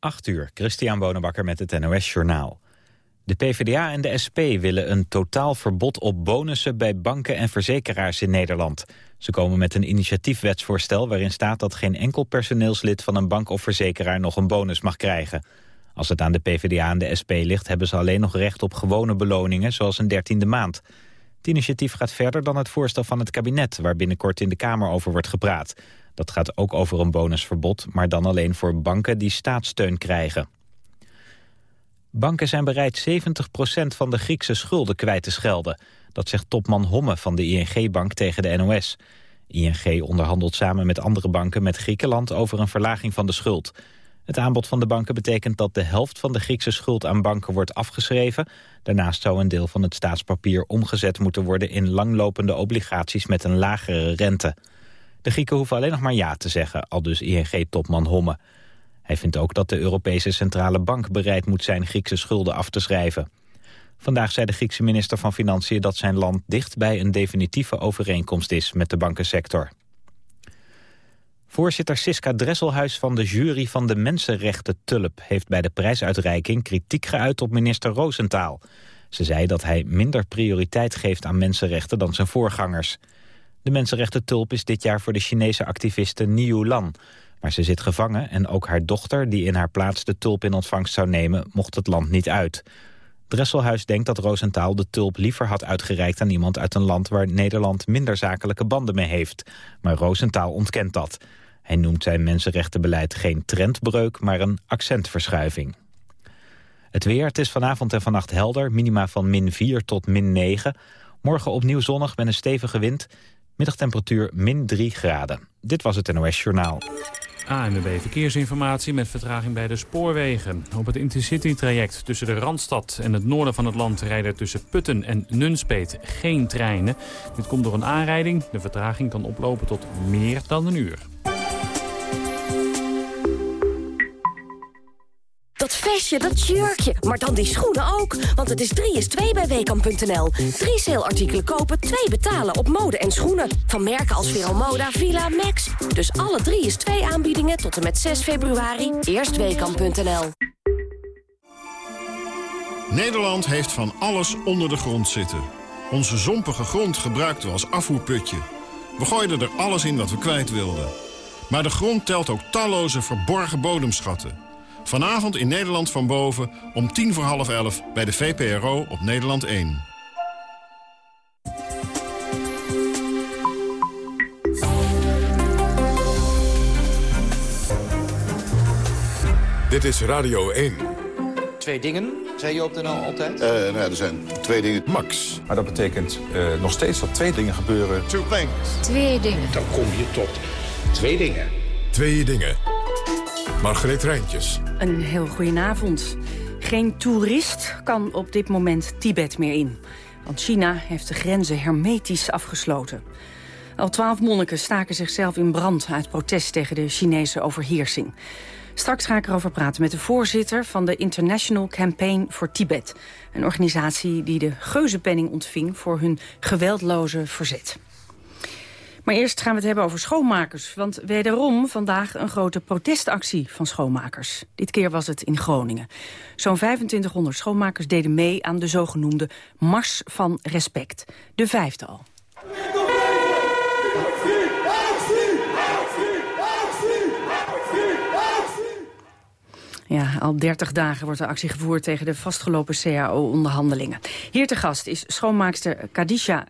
8 uur, Christian Bonenbakker met het NOS Journaal. De PvdA en de SP willen een totaal verbod op bonussen bij banken en verzekeraars in Nederland. Ze komen met een initiatiefwetsvoorstel waarin staat dat geen enkel personeelslid van een bank of verzekeraar nog een bonus mag krijgen. Als het aan de PvdA en de SP ligt hebben ze alleen nog recht op gewone beloningen zoals een dertiende maand. Het initiatief gaat verder dan het voorstel van het kabinet waar binnenkort in de Kamer over wordt gepraat. Dat gaat ook over een bonusverbod, maar dan alleen voor banken die staatssteun krijgen. Banken zijn bereid 70% van de Griekse schulden kwijt te schelden. Dat zegt topman Homme van de ING-bank tegen de NOS. ING onderhandelt samen met andere banken met Griekenland over een verlaging van de schuld. Het aanbod van de banken betekent dat de helft van de Griekse schuld aan banken wordt afgeschreven. Daarnaast zou een deel van het staatspapier omgezet moeten worden in langlopende obligaties met een lagere rente. De Grieken hoeven alleen nog maar ja te zeggen, al dus ING-topman Homme. Hij vindt ook dat de Europese Centrale Bank bereid moet zijn Griekse schulden af te schrijven. Vandaag zei de Griekse minister van Financiën dat zijn land dicht bij een definitieve overeenkomst is met de bankensector. Voorzitter Siska Dresselhuis van de jury van de Mensenrechten Tulp... heeft bij de prijsuitreiking kritiek geuit op minister Roosentaal. Ze zei dat hij minder prioriteit geeft aan mensenrechten dan zijn voorgangers. De Mensenrechten Tulp is dit jaar voor de Chinese activiste Niu Lan. Maar ze zit gevangen en ook haar dochter, die in haar plaats de tulp in ontvangst zou nemen, mocht het land niet uit. Dresselhuis denkt dat Roosentaal de tulp liever had uitgereikt aan iemand uit een land waar Nederland minder zakelijke banden mee heeft. Maar Roosentaal ontkent dat. Hij noemt zijn mensenrechtenbeleid geen trendbreuk, maar een accentverschuiving. Het weer, het is vanavond en vannacht helder, minima van min 4 tot min 9. Morgen opnieuw zonnig met een stevige wind. Middagtemperatuur min 3 graden. Dit was het NOS Journaal. ANWB Verkeersinformatie met vertraging bij de spoorwegen. Op het Intercity-traject tussen de Randstad en het noorden van het land... rijden tussen Putten en Nunspeet geen treinen. Dit komt door een aanrijding. De vertraging kan oplopen tot meer dan een uur. Dat vestje, dat jurkje, maar dan die schoenen ook. Want het is 3 is 2 bij Weekamp.nl. Drie saleartikelen kopen, twee betalen op mode en schoenen. Van merken als Veromoda, Villa, Max. Dus alle 3 is 2 aanbiedingen tot en met 6 februari. Eerst Weekamp.nl. Nederland heeft van alles onder de grond zitten. Onze zompige grond gebruikten we als afvoerputje. We gooiden er alles in wat we kwijt wilden. Maar de grond telt ook talloze verborgen bodemschatten... Vanavond in Nederland van boven om tien voor half elf bij de VPRO op Nederland 1. Dit is Radio 1. Twee dingen, zei je op de NL altijd? Uh, nou ja, er zijn twee dingen. Max. Maar dat betekent uh, nog steeds dat twee dingen gebeuren. Two things. Twee dingen. Dan kom je tot twee dingen. Twee dingen. Margreet Rijntjes. Een heel goedenavond. Geen toerist kan op dit moment Tibet meer in. Want China heeft de grenzen hermetisch afgesloten. Al twaalf monniken staken zichzelf in brand uit protest tegen de Chinese overheersing. Straks ga ik erover praten met de voorzitter van de International Campaign for Tibet. Een organisatie die de geuzenpenning ontving voor hun geweldloze verzet. Maar eerst gaan we het hebben over schoonmakers. Want wederom vandaag een grote protestactie van schoonmakers. Dit keer was het in Groningen. Zo'n 2500 schoonmakers deden mee aan de zogenoemde Mars van Respect. De vijfde al. Ja, al 30 dagen wordt de actie gevoerd tegen de vastgelopen CAO-onderhandelingen. Hier te gast is schoonmaakster Kadisha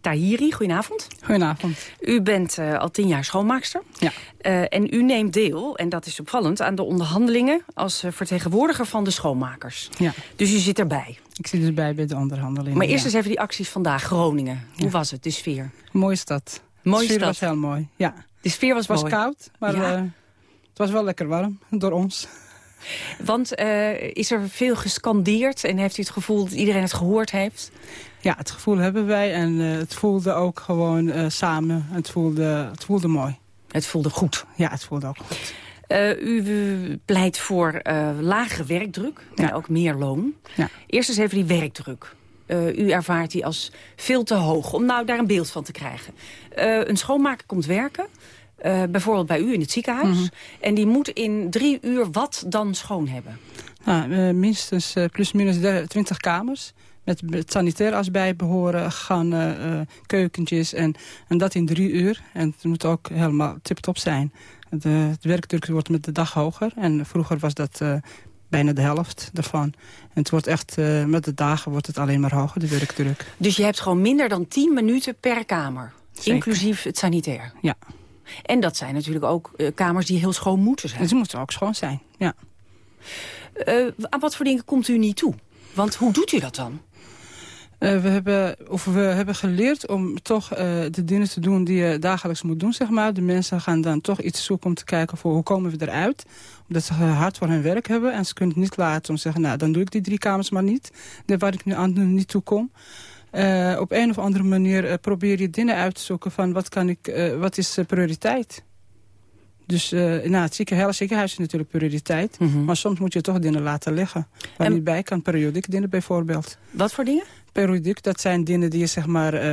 Tahiri. Goedenavond. Goedenavond. U bent uh, al tien jaar schoonmaakster. Ja. Uh, en u neemt deel, en dat is opvallend, aan de onderhandelingen als uh, vertegenwoordiger van de schoonmakers. Ja. Dus u zit erbij. Ik zit erbij bij de onderhandelingen. Maar eerst ja. eens even die acties vandaag, Groningen. Hoe was het, de sfeer? Mooie stad. Mooie de sfeer stad. was heel mooi, ja. De sfeer was, was mooi. koud, maar Ja. het was wel lekker warm door ons. Want uh, is er veel gescandeerd en heeft u het gevoel dat iedereen het gehoord heeft? Ja, het gevoel hebben wij en uh, het voelde ook gewoon uh, samen. Het voelde, het voelde mooi. Het voelde goed? Ja, het voelde ook goed. u pleit voor lagere werkdruk, maar Ja. ook meer loon. Ja. Eerst eens even die werkdruk. u ervaart die als veel te hoog, om nou daar een beeld van te krijgen. een schoonmaker komt werken... eh, bijvoorbeeld bij u in het ziekenhuis. Mhm. En die moet in drie uur wat dan schoon hebben? Nou, eh, minstens uh, plus minus 20 kamers. Met het sanitair als bijbehoren, gangen, uh, keukentjes en, en dat in drie uur. En het moet ook helemaal tip-top zijn. De, de werkdruk wordt met de dag hoger. En vroeger was dat bijna de helft daarvan. En het wordt echt, uh, met de dagen wordt het alleen maar hoger, de werkdruk. Dus je hebt gewoon minder dan 10 minuten per kamer? Zeker. Inclusief het sanitair? Ja. En dat zijn natuurlijk ook uh, kamers die heel schoon moeten zijn? Ze moeten ook schoon zijn, ja. aan wat voor dingen komt u niet toe? Want hoe doet u dat dan? Uh, we, hebben, of we hebben geleerd om toch uh, de dingen te doen die je dagelijks moet doen, zeg maar. De mensen gaan dan toch iets zoeken om te kijken voor hoe komen we eruit. Omdat ze hard voor hun werk hebben. En ze kunnen het niet laten om te zeggen, nou, dan doe ik die drie kamers maar niet. Waar ik nu aan niet toe kom. Uh, op een of andere manier probeer je dingen uit te zoeken van wat, kan ik, wat is prioriteit. Dus nou, het ziekenhuis, ziekenhuis is natuurlijk prioriteit. Mm -hmm. Maar soms moet je toch dingen laten liggen. Waar en... niet bij kan, periodiek dingen bijvoorbeeld. Wat voor dingen? Periodiek, dat zijn dingen die je zeg maar,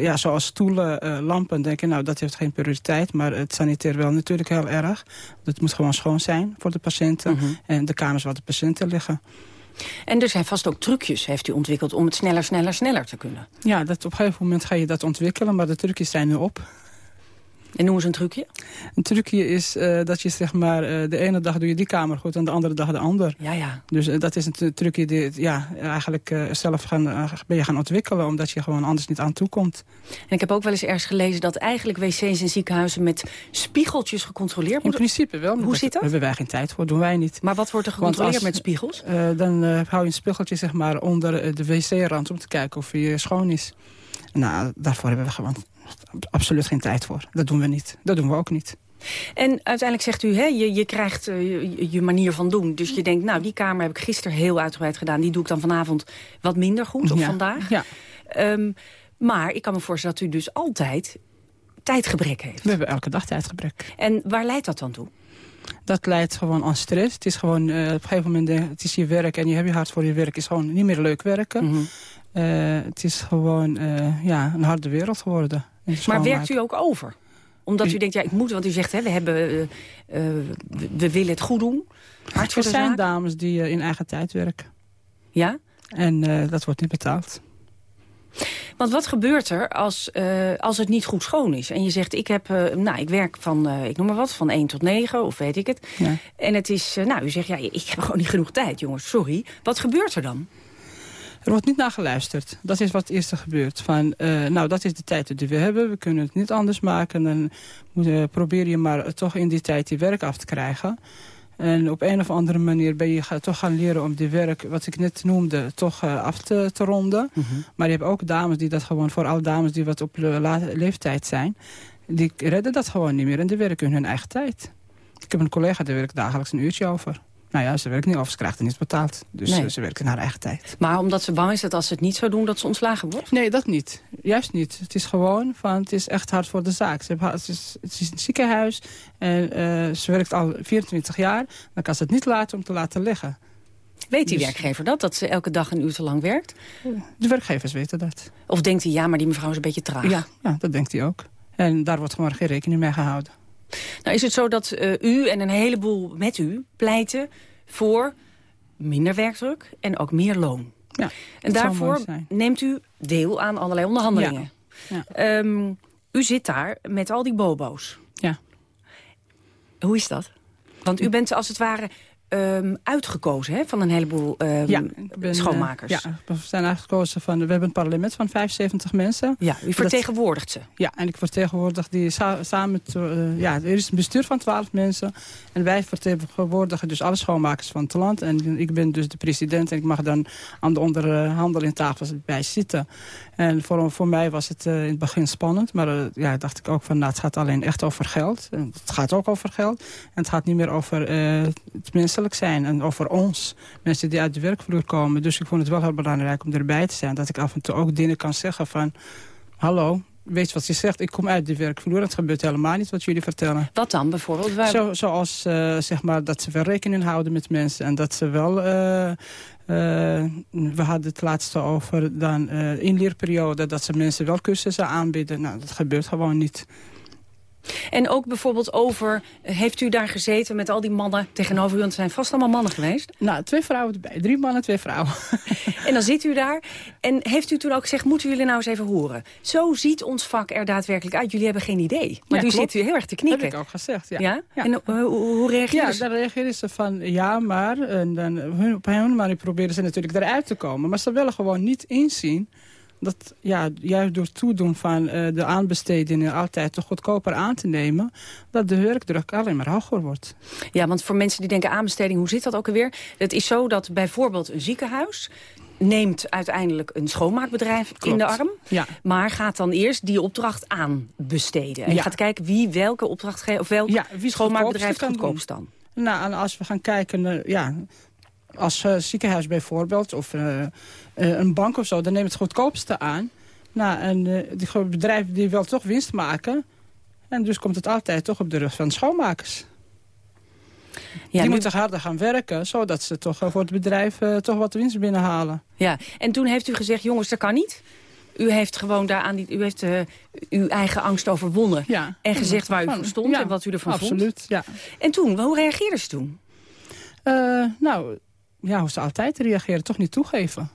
ja, zoals stoelen, lampen, denken, nou dat heeft geen prioriteit. Maar het sanitair wel natuurlijk heel erg. Het moet gewoon schoon zijn voor de patiënten. Mm -hmm. En de kamers waar de patiënten liggen. En er zijn vast ook trucjes, heeft u ontwikkeld, om het sneller, sneller, sneller te kunnen. Ja, dat op een gegeven moment ga je dat ontwikkelen, maar de trucjes zijn nu op. En noem eens een trucje. Een trucje is uh, dat je zeg maar, uh, de ene dag doe je die kamer goed en de andere dag de ander. Ja, ja. Dus uh, dat is een trucje die ja, eigenlijk zelf gaan, ben je gaan ontwikkelen omdat je gewoon anders niet aan toe komt. En ik heb ook wel eens ergens gelezen dat eigenlijk wc's in ziekenhuizen met spiegeltjes gecontroleerd In worden. principe wel. Hoe zit dat? Daar hebben wij geen tijd voor, doen wij niet. Maar wat wordt er gecontroleerd als, met spiegels? dan hou je een spiegeltje zeg maar, onder de wc-rand om te kijken of hij schoon is. Nou, daarvoor hebben we gewoon absoluut geen tijd voor. Dat doen we niet. Dat doen we ook niet. En uiteindelijk zegt u, hè, je, je krijgt uh, je, je, manier van doen. Dus je denkt, nou, die kamer heb ik gisteren heel uitgebreid gedaan. Die doe ik dan vanavond wat minder goed, of ja. vandaag. Ja. Um, maar ik kan me voorstellen dat u dus altijd tijdgebrek heeft. We hebben elke dag tijdgebrek. En waar leidt dat dan toe? Dat leidt gewoon aan stress. Het is gewoon, uh, op een gegeven moment, het is je werk en je hebt je hart voor je werk. is gewoon niet meer leuk werken. Mhm. Mm -hmm. uh, het is gewoon ja, een harde wereld geworden. Maar werkt u ook over? Omdat u denkt, ja, ik moet, want u zegt, hè, we, hebben, uh, we, we willen het goed doen. Hard voor er zijn zaak. dames die in eigen tijd werken. Ja? En dat wordt niet betaald. Want wat gebeurt er als, uh, als het niet goed schoon is? En je zegt, ik, heb, uh, nou, ik werk van, uh, ik noem maar wat, van 1 tot 9, of weet ik het. Ja. En het is, nou, u zegt, ja, ik heb gewoon niet genoeg tijd, jongens, sorry. Wat gebeurt er dan? Er wordt niet naar geluisterd. Dat is wat het eerste gebeurt. Van, uh, nou, dat is de tijd die we hebben. We kunnen het niet anders maken. Dan moet, uh, probeer je maar toch in die tijd die werk af te krijgen. En op een of andere manier ben je toch gaan leren om die werk, wat ik net noemde, toch uh, af te, te ronden. Mm -hmm. Maar je hebt ook dames die dat gewoon, voor alle dames die wat op le leeftijd zijn, die redden dat gewoon niet meer en die werken in hun eigen tijd. Ik heb een collega die werkt dagelijks een uurtje over. Nou ja, ze werkt niet of ze krijgt er niets betaald. Dus nee. ze werkt in haar eigen tijd. Maar omdat ze bang is dat als ze het niet zou doen, dat ze ontslagen wordt? Nee, dat niet. Juist niet. Het is gewoon van, het is echt hard voor de zaak. Ze heeft, het, is, het is een ziekenhuis en uh, ze werkt al 24 jaar. Dan kan ze het niet laten om te laten liggen. Weet die dus, werkgever dat, dat ze elke dag een uur te lang werkt? De werkgevers weten dat. Of denkt hij, ja, maar die mevrouw is een beetje traag? Ja, ja dat denkt hij ook. En daar wordt gewoon geen rekening mee gehouden. Nou, is het zo dat uh, u en een heleboel met u pleiten voor minder werkdruk en ook meer loon? Ja, en daarvoor neemt u deel aan allerlei onderhandelingen. Ja. Ja. Um, u zit daar met al die bobo's. Ja. Hoe is dat? Want u bent als het ware um, uitgekozen hè, van een heleboel um, ja, ben, schoonmakers. Uh, ja, we zijn uitgekozen van, we hebben een parlement van 75 mensen. Ja, u vertegenwoordigt ze. Ja, en ik vertegenwoordig die sa samen uh, ja, er is een bestuur van 12 mensen. En wij vertegenwoordigen dus alle schoonmakers van het land. En ik ben dus de president en ik mag dan aan de onderhandelingtafel bij zitten. En voor, voor mij was het uh, in het begin spannend. Maar uh, ja, dacht ik ook van, nou, het gaat alleen echt over geld. En het gaat ook over geld. En het gaat niet meer over het menselijk zijn. En over ons. Mensen die uit de werkvloer komen. Dus ik vond het wel heel belangrijk om erbij te zijn. Dat ik af en toe ook dingen kan zeggen van... Hallo, weet wat je zegt, ik kom uit de werkvloer. Het gebeurt helemaal niet wat jullie vertellen. Wat dan bijvoorbeeld? Waar... Zo, zoals uh, zeg maar dat ze wel rekening houden met mensen. En dat ze wel... Uh, we hadden het laatste over dan inleerperiode. Dat ze mensen wel cursussen aanbieden. Nou, dat gebeurt gewoon niet. En ook bijvoorbeeld over, heeft u daar gezeten met al die mannen tegenover u? Want het zijn vast allemaal mannen geweest. Nou, twee vrouwen erbij. Drie mannen, twee vrouwen. en dan zit u daar. En heeft u toen ook gezegd, moeten jullie nou eens even horen? Zo ziet ons vak er daadwerkelijk uit. Jullie hebben geen idee. Maar ja, u klopt. zit u heel erg te knikken. Dat heb ik ook gezegd, ja. Ja? En uh, hoe, hoe reageerden Ja, ze? dan reageerden ze van ja, maar. En dan, hun, op hun manier proberen ze natuurlijk eruit te komen. Maar ze willen gewoon niet inzien dat ja, juist door toedoen van uh, de aanbestedingen altijd toch goedkoper aan te nemen, dat de werkdruk alleen maar hoger wordt. Ja, want voor mensen die denken aanbesteding, hoe zit dat ook alweer? Het is zo dat bijvoorbeeld een ziekenhuis neemt uiteindelijk een schoonmaakbedrijf Klopt. in de arm. Ja. Maar gaat dan eerst die opdracht aanbesteden. En Ja. gaat kijken wie welke opdracht geeft, of welk Ja, wie schoonmaakbedrijf goedkoopst dan. Nou, en als we gaan kijken, uh, ja, als uh, ziekenhuis bijvoorbeeld, of uh, een bank of zo, dan neemt het goedkoopste aan. Nou, en die bedrijf die wil toch winst maken. En dus komt het altijd toch op de rug van schoonmakers. Ja, die nu- moeten harder gaan werken, zodat ze toch voor het bedrijf toch wat winst binnenhalen. Ja, en toen heeft u gezegd, jongens, dat kan niet. U heeft gewoon daaraan die, u heeft uh, uw eigen angst overwonnen. Ja. En gezegd waar u Van- voor stond ja, en wat u ervan absoluut, vond. ja. En toen, hoe reageerden ze toen? Uh, nou, ja, hoe ze altijd reageren, toch niet toegeven.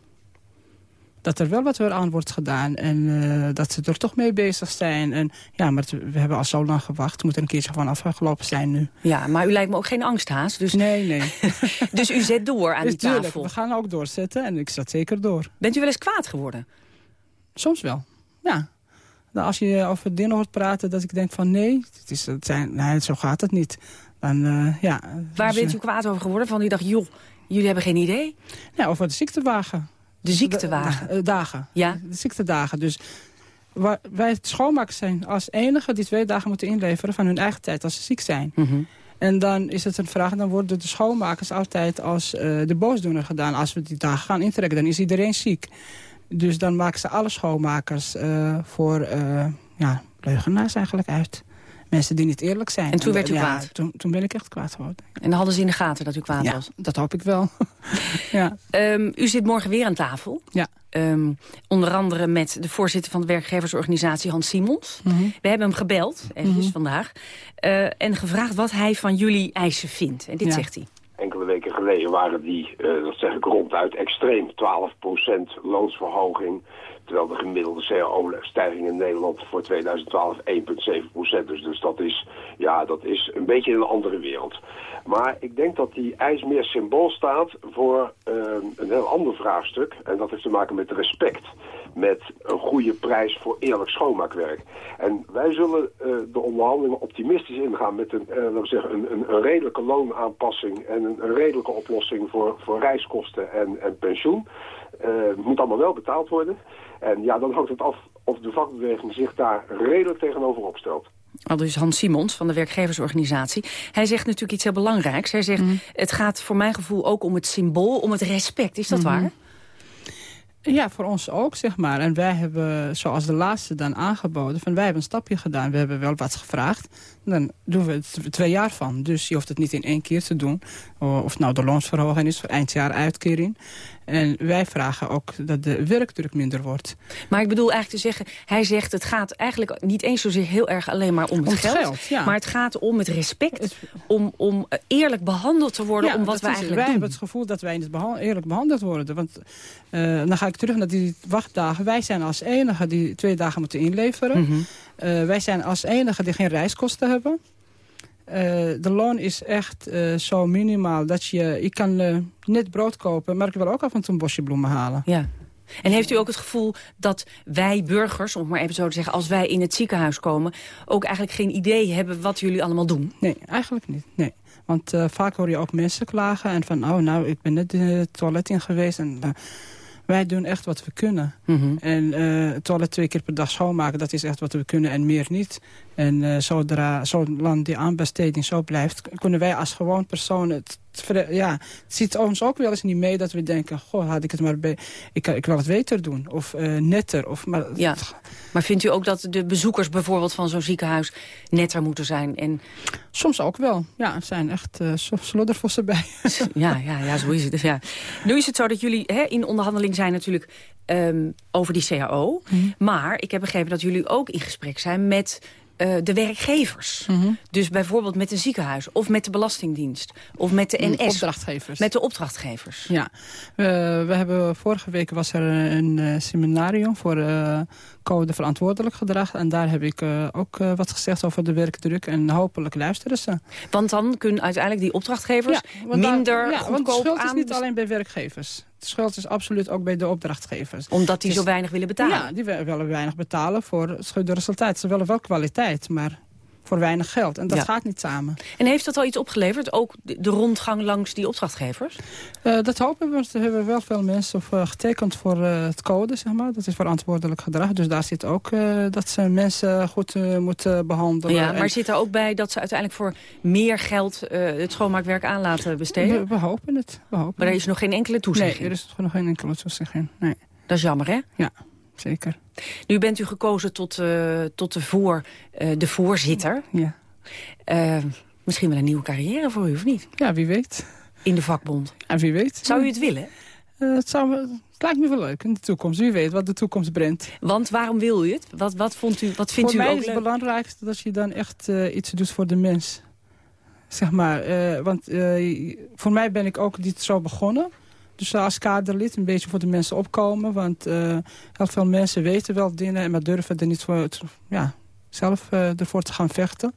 Dat er wel wat weer aan wordt gedaan en uh, dat ze er toch mee bezig zijn. En, ja, maar we hebben al zo lang gewacht. Het moet er een keertje van afgelopen zijn nu. Ja, maar u lijkt me ook geen angsthaas. Dus, nee, nee. dus u zet door aan dus die tafel. Tuurlijk, we gaan ook doorzetten en ik zet zeker door. Bent u wel eens kwaad geworden? Soms wel, ja. Nou, als je over dingen hoort praten dat ik denk van nee, het is, het zijn, nee zo gaat het niet. Dan, uh, ja, Waar dus, bent u kwaad over geworden? Van u dacht, joh, jullie hebben geen idee? Ja, over de ziektewagen. De ziektewagen? De, de, dagen. Ja. De ziektedagen. Dus waar, wij schoonmakers zijn als enige die twee dagen moeten inleveren van hun eigen tijd als ze ziek zijn. Mm -hmm. En dan is het een vraag, dan worden de schoonmakers altijd als uh, de boosdoener gedaan. Als we die dagen gaan intrekken, dan is iedereen ziek. Dus dan maken ze alle schoonmakers uh, voor uh, ja, leugenaars eigenlijk uit. Mensen die niet eerlijk zijn. En toen en, werd u ja, kwaad? Toen, toen ben ik echt kwaad geworden. En dan hadden ze in de gaten dat u kwaad ja, was? dat hoop ik wel. ja. Um, u zit morgen weer aan tafel. Ja. Um, onder andere met de voorzitter van de werkgeversorganisatie Hans Simons. Mm -hmm. We hebben hem gebeld, eventjes Mhm. mm -hmm. vandaag. Uh, en gevraagd wat hij van jullie eisen vindt. En dit Ja. zegt hij. Enkele weken geleden waren die, uh, dat zeg ik ronduit, extreem. 12% loonsverhoging. Terwijl de gemiddelde cao-stijging in Nederland voor 2012 1,7% is. Dus dat is, ja, dat is een beetje een andere wereld. Maar ik denk dat die eis meer symbool staat voor uh, een heel ander vraagstuk. En dat heeft te maken met respect. Met een goede prijs voor eerlijk schoonmaakwerk. En wij zullen uh, de onderhandelingen optimistisch ingaan met een, uh, laten we zeggen, een, een, een redelijke loonaanpassing en een, een redelijke oplossing voor, voor reiskosten en, en pensioen. Uh, het moet allemaal wel betaald worden. En ja, dan hangt het af of de vakbeweging zich daar redelijk tegenover opstelt. Al dus Hans Simons van de werkgeversorganisatie. Hij zegt natuurlijk iets heel belangrijks. Hij zegt, mm. het gaat voor mijn gevoel ook om het symbool, om het respect. Is dat Mhm. mm -hmm. waar? Ja, voor ons ook, zeg maar. En wij hebben, zoals de laatste dan aangeboden... van wij hebben een stapje gedaan, we hebben wel wat gevraagd. Dan doen we het twee jaar van. Dus je hoeft het niet in één keer te doen. Of nou de loonsverhoging is voor eindjaar uitkering. En wij vragen ook dat de werkdruk minder wordt. Maar ik bedoel eigenlijk te zeggen... hij zegt het gaat eigenlijk niet eens zozeer heel erg alleen maar om het, Om het geld. geld, ja. Maar het gaat om het respect. Om, om eerlijk behandeld te worden Ja, om wat we eigenlijk wij doen. hebben het gevoel dat wij niet eerlijk behandeld worden. Want eh, dan ga ik terug naar die wachtdagen. Wij zijn als enige die twee dagen moeten inleveren. Mhm. Wij zijn als enige die geen reiskosten hebben. Eh, de loon is echt eh, zo minimaal dat je... Je kan eh, net brood kopen, maar ik wil ook af en toe een bosje bloemen halen. Ja. En heeft u ook het gevoel dat wij burgers, om het maar even zo te zeggen... als wij in het ziekenhuis komen, ook eigenlijk geen idee hebben wat jullie allemaal doen? Nee, eigenlijk niet. Nee. Want eh, vaak hoor je ook mensen klagen en van... oh, nou, ik ben net het toilet in geweest. En, eh, wij doen echt wat we kunnen. Mhm. En het toilet twee keer per dag schoonmaken, dat is echt wat we kunnen en meer niet. En eh, zodra, zolang die aanbesteding zo blijft... kunnen wij als gewoon persoon... Het, ja, het ziet ons ook wel eens niet mee dat we denken... goh, had ik het maar bij... Ik, ik wil het beter doen. Of eh, netter. Of, maar, Ja. Maar vindt u ook dat de bezoekers bijvoorbeeld van zo'n ziekenhuis netter moeten zijn? En Soms ook wel. Ja, er zijn echt uh, sloddervossen bij. ja, ja, ja, zo is het. Ja. Nu is het zo dat jullie hè, in onderhandeling zijn natuurlijk um, over die CAO. Mhm. Maar ik heb begrepen dat jullie ook in gesprek zijn met eh, de werkgevers. Mhm. Dus bijvoorbeeld met een ziekenhuis of met de Belastingdienst of met de Mm, NS. opdrachtgevers. Met de opdrachtgevers. Ja, we, we hebben vorige week was er een eh, seminarium voor eh, code verantwoordelijk gedrag. En daar heb ik eh, ook eh, wat gezegd over de werkdruk. En hopelijk luisteren ze. Want dan kunnen uiteindelijk die opdrachtgevers want daar- minder ja, want de schuld is niet alleen bij werkgevers. De schuld is absoluut ook bij de opdrachtgevers. Omdat die Het zo weinig willen betalen. Ja, die wi- willen weinig betalen voor het resultaat. Ze willen wel kwaliteit, maar voor weinig geld. En dat Ja. gaat niet samen. En heeft dat al iets opgeleverd? Ook de, rondgang langs die opdrachtgevers? Eh, dat hopen we, want er hebben wel veel mensen eh, getekend voor eh, het code, zeg maar. Dat is verantwoordelijk gedrag. Dus daar zit ook dat ze mensen goed moeten behandelen. Ja, maar En zit er ook bij dat ze uiteindelijk voor meer geld het schoonmaakwerk aan laten besteden? we, we hopen het. We hopen Maar er is nog geen enkele toezegging? Nee, er is nog geen enkele toezegging. Nee, Dat is jammer, hè? ja, zeker. Nu bent u gekozen tot, eh, tot de, voor, eh, de voorzitter. Ja. Eh, misschien wel een nieuwe carrière voor u, of niet? ja, wie weet. In de vakbond. En wie weet. Zou u het willen? Het, zou, me- het lijkt me wel leuk in de toekomst. Wie weet wat de toekomst brengt. Want waarom wil u het? Wat, wat, vond u, wat vindt voor u mij ook is leuk? het belangrijkste dat je dan echt iets doet voor de mens. Zeg maar, want voor mij ben ik ook dit zo begonnen. Dus als kaderlid een beetje voor de mensen opkomen. Want eh, heel veel mensen weten wel dingen, maar durven er niet voor, ja, zelf eh, ervoor te gaan vechten.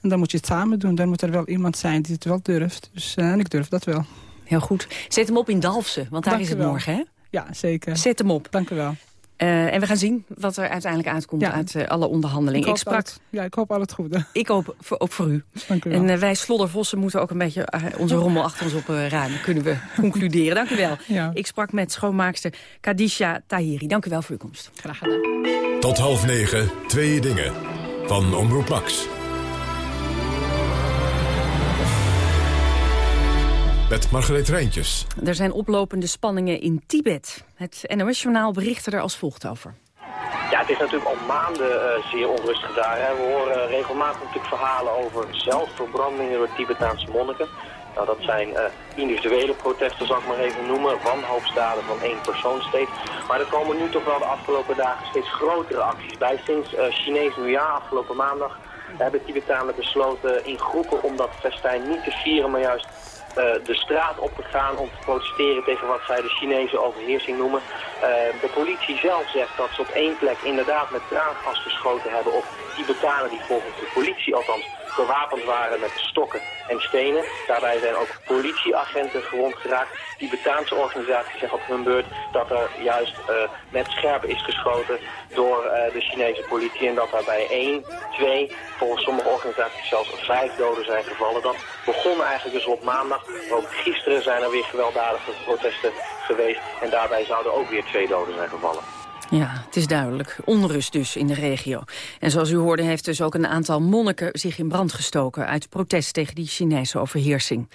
En dan moet je het samen doen. Dan moet er wel iemand zijn die het wel durft. Dus, eh, en ik durf dat wel. Heel goed. Zet hem op in Dalfsen, want daar Dank is het morgen, hè? Ja, zeker. Zet hem op. Dank u wel. Eh, en we gaan zien wat er uiteindelijk uitkomt Ja. uit eh, alle onderhandelingen. Ik, hoop sprak, het- ja, ik hoop al het goede. ik hoop voor, ook voor u. Dank u wel. En eh, wij sloddervossen moeten ook een beetje onze rommel achter ons op eh, ruimen. Kunnen we concluderen. Dank u wel. Ja. Ik sprak met schoonmaakster Kadisha Tahiri. Dank u wel voor uw komst. Graag gedaan. Tot half negen, twee dingen. Van Omroep Max. Met Margreet Rijntjes. Er zijn oplopende spanningen in Tibet. Het NOS-journaal berichtte er als volgt over. Ja, het is natuurlijk al maanden eh, zeer onrustig daar. Hè. We horen regelmatig natuurlijk verhalen over zelfverbrandingen door Tibetaanse monniken. Nou, dat zijn eh, individuele protesten, zal ik maar even noemen. Wanhoopsdaden van één persoon steeds. Maar er komen nu toch wel de afgelopen dagen steeds grotere acties bij. Sinds eh Chinees nieuwjaar, afgelopen maandag, hebben Tibetanen besloten in groepen om dat festijn niet te vieren, maar juist eh, de straat op te gaan om te protesteren tegen wat zij de Chinese overheersing noemen. Eh, de politie zelf zegt dat ze op één plek inderdaad met traangas geschoten hebben op Tibetanen die volgens de politie althans gewapend waren met stokken en stenen. Daarbij zijn ook politieagenten gewond geraakt. Tibetaanse organisatie zegt op hun beurt dat er juist eh, met scherp is geschoten door eh, de Chinese politie en dat daarbij één, twee, volgens sommige organisaties zelfs vijf doden zijn gevallen. Dat begon eigenlijk dus op maandag, ook gisteren zijn er weer gewelddadige protesten geweest en daarbij zouden ook weer twee doden zijn gevallen. Ja, het is duidelijk. Onrust dus in de regio. En zoals u hoorde heeft dus ook een aantal monniken zich in brand gestoken... uit protest tegen die Chinese overheersing.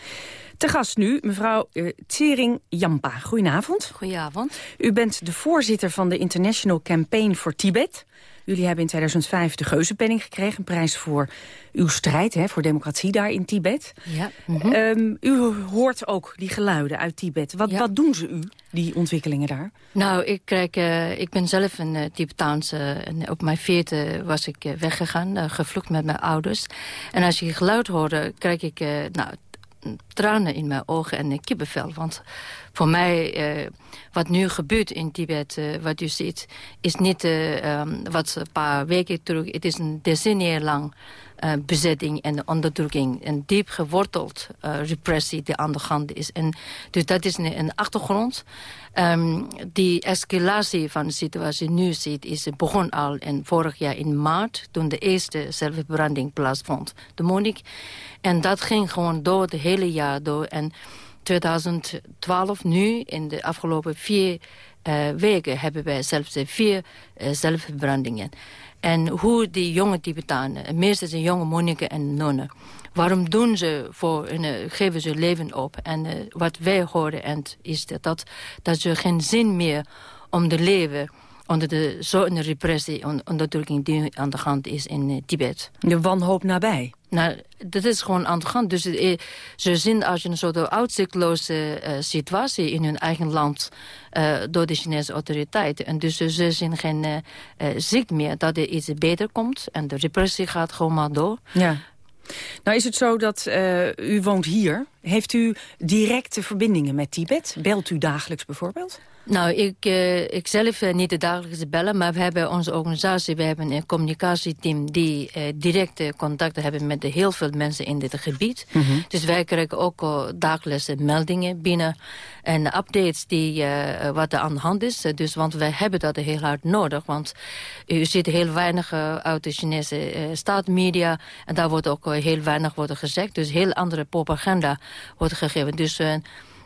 Te gast nu mevrouw uh, Tsering Jampa. Goedenavond. Goedenavond. U bent de voorzitter van de International Campaign for Tibet. Jullie hebben in 2005 de Geuzenpenning gekregen. Een prijs voor uw strijd hè, voor democratie daar in Tibet. Ja. Mm -hmm. um, u hoort ook die geluiden uit Tibet. Wat, ja. wat doen ze u, die ontwikkelingen daar? Nou, ik, kijk, uh, ik ben zelf een uh, Tibetaanse... en op mijn veertig was ik uh, weggegaan, gevlucht met mijn ouders. En als je geluid hoorde, krijg ik... nou, tranen in mijn ogen en een kippenvel. Want voor mij, uh, wat nu gebeurt in Tibet, uh, wat u ziet... is niet uh, um, wat een paar weken terug... het is een decennia lang bezetting en onderdrukking... en diep geworteld repressie die aan de gang is. En dus dat is een, achtergrond. Um, die escalatie van de situatie nu ziet, is begon al in vorig jaar in maart... toen de eerste zelfverbranding plaatsvond, de monnik. En dat ging gewoon door het hele jaar door. En 2012, nu, in de afgelopen vier uh, weken... hebben wij zelfs vier uh, zelfverbrandingen. En hoe die jonge Tibetanen, meestal zijn jonge monniken en nonnen... waarom doen ze voor hun, uh, geven ze leven op? En wat wij horen en is dat, dat ze geen zin meer om te leven onder de zo'n repressie en onderdrukking die aan de hand is in uh, Tibet. De wanhoop nabij? Nou, dat is gewoon aan de hand. Dus uh, ze zien als een soort uitzichtloze uh, situatie in hun eigen land door de Chinese autoriteiten. En dus ze zien geen zicht meer dat er iets beter komt. En de repressie gaat gewoon maar door. Ja. Nou is het zo dat u woont hier. Heeft u directe verbindingen met Tibet? Belt u dagelijks bijvoorbeeld? Nou, ik, uh, ik zelf uh, niet de dagelijkse bellen, maar we hebben onze organisatie, we hebben een communicatieteam die uh, directe contacten hebben met de heel veel mensen in dit gebied. Mm -hmm. Dus wij krijgen ook dagelijkse meldingen binnen en updates die wat er aan de hand is. Dus, want wij hebben dat heel hard nodig, want u ziet heel weinig uit de Chinese staatmedia en daar wordt ook heel weinig worden gezegd. Dus heel andere propaganda wordt gegeven. Dus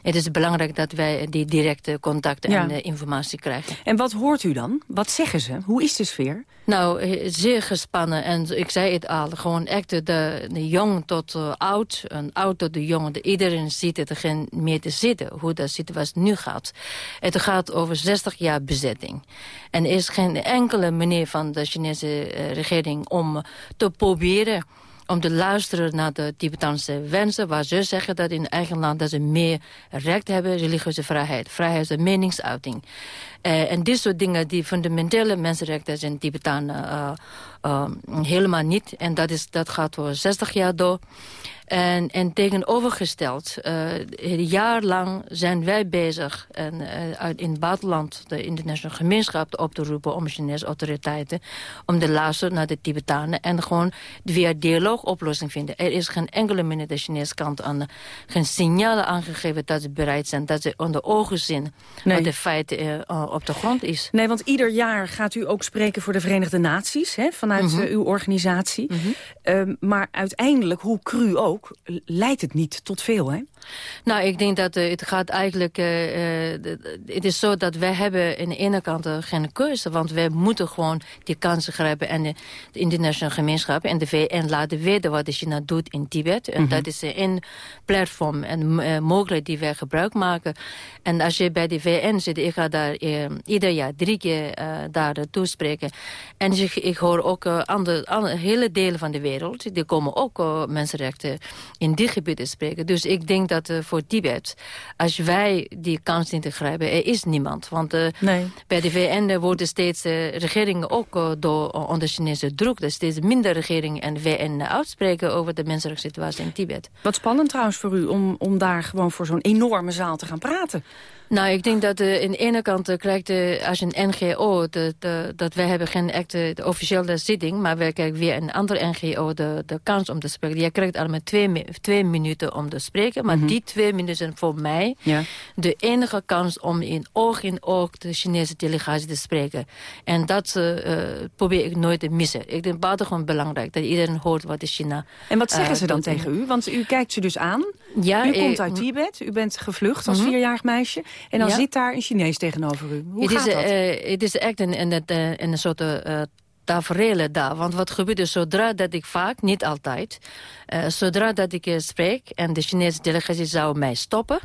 het is belangrijk dat wij die directe contact en informatie krijgen. En wat hoort u dan? Wat zeggen ze? Hoe is de sfeer? Nou, eh, zeer gespannen. En ik zei het al, gewoon echt de, de jong tot uh, oud. En oud tot de jong. De, iedereen ziet het geen meer te zitten. Hoe dat situatie nu gaat. Het gaat over 60 jaar bezetting. En er is geen enkele manier van de Chinese uh, regering om te proberen om te luisteren naar de Tibetaanse wensen... waar ze zeggen dat in eigen land dat ze meer recht hebben... religieuze vrijheid, vrijheid van meningsuiting. Uh, en dit soort dingen, die fundamentele mensenrechten... zijn Tibetanen uh, uh, helemaal niet. En dat, is, dat gaat voor 60 jaar door. En, en tegenovergesteld, uh, een jaar lang zijn wij bezig en, uh, in het buitenland de internationale gemeenschap op te roepen om Chinese autoriteiten om te luisteren naar de Tibetanen en gewoon via dialoog oplossing vinden. Er is geen enkele manier de Chinese kant aan, geen signalen aangegeven dat ze bereid zijn, dat ze onder ogen zien nee. wat de feiten uh, op de grond is. Nee, want ieder jaar gaat u ook spreken voor de Verenigde Naties, hè, vanuit mm -hmm. uw organisatie. Mm -hmm. uh, maar uiteindelijk, hoe cru ook, leidt het niet tot veel, hè? Nou, ik denk dat uh, het gaat eigenlijk... Uh, uh, het is zo dat wij hebben aan de ene kant geen keuze. Want wij moeten gewoon die kansen grijpen. En de, de internationale gemeenschap en de VN laten weten wat China doet in Tibet. En mm -hmm. dat is een platform en mogelijkheid die wij gebruik maken. En als je bij de VN zit, ik ga daar ieder jaar drie keer daar toespreken. En ik, ik hoor ook andere, andere, hele delen van de wereld. Die komen ook mensenrechten in die gebieden spreken. Dus ik denk dat uh, voor Tibet, als wij die kans niet grijpen, er is niemand. Want nee. bij de VN worden steeds uh, regeringen ook door, onder Chinese druk. Dus steeds minder regeringen en VN uitspreken over de menselijke situatie in Tibet. Wat spannend trouwens voor u om, om daar gewoon voor zo'n enorme zaal te gaan praten. Nou, ik denk dat uh, in de ene kant uh, krijgt uh, als een NGO... De, de, dat wij hebben geen echte de officiële zitting... maar wij krijgen weer een andere NGO de, de kans om te spreken. Je krijgt allemaal twee, twee minuten om te spreken... maar -hmm. die twee minuten zijn voor mij ja. de enige kans... om in oog in oog de Chinese delegatie te spreken. En dat probeer ik nooit te missen. Ik denk buitengewoon belangrijk dat iedereen hoort wat is China... En wat zeggen ze dan tegen u? Want u kijkt ze dus aan. Ja, u komt uit Tibet, u bent gevlucht als -hmm. vierjarig meisje... En dan ja. zit daar een Chinees tegenover u. Hoe het gaat is, dat? Het is echt een, een, een, een soort tafereelen daar. Want wat gebeurt er zodra dat ik vaak, niet altijd... Uh, zodra dat ik spreek en de Chinese delegatie zou mij stoppen...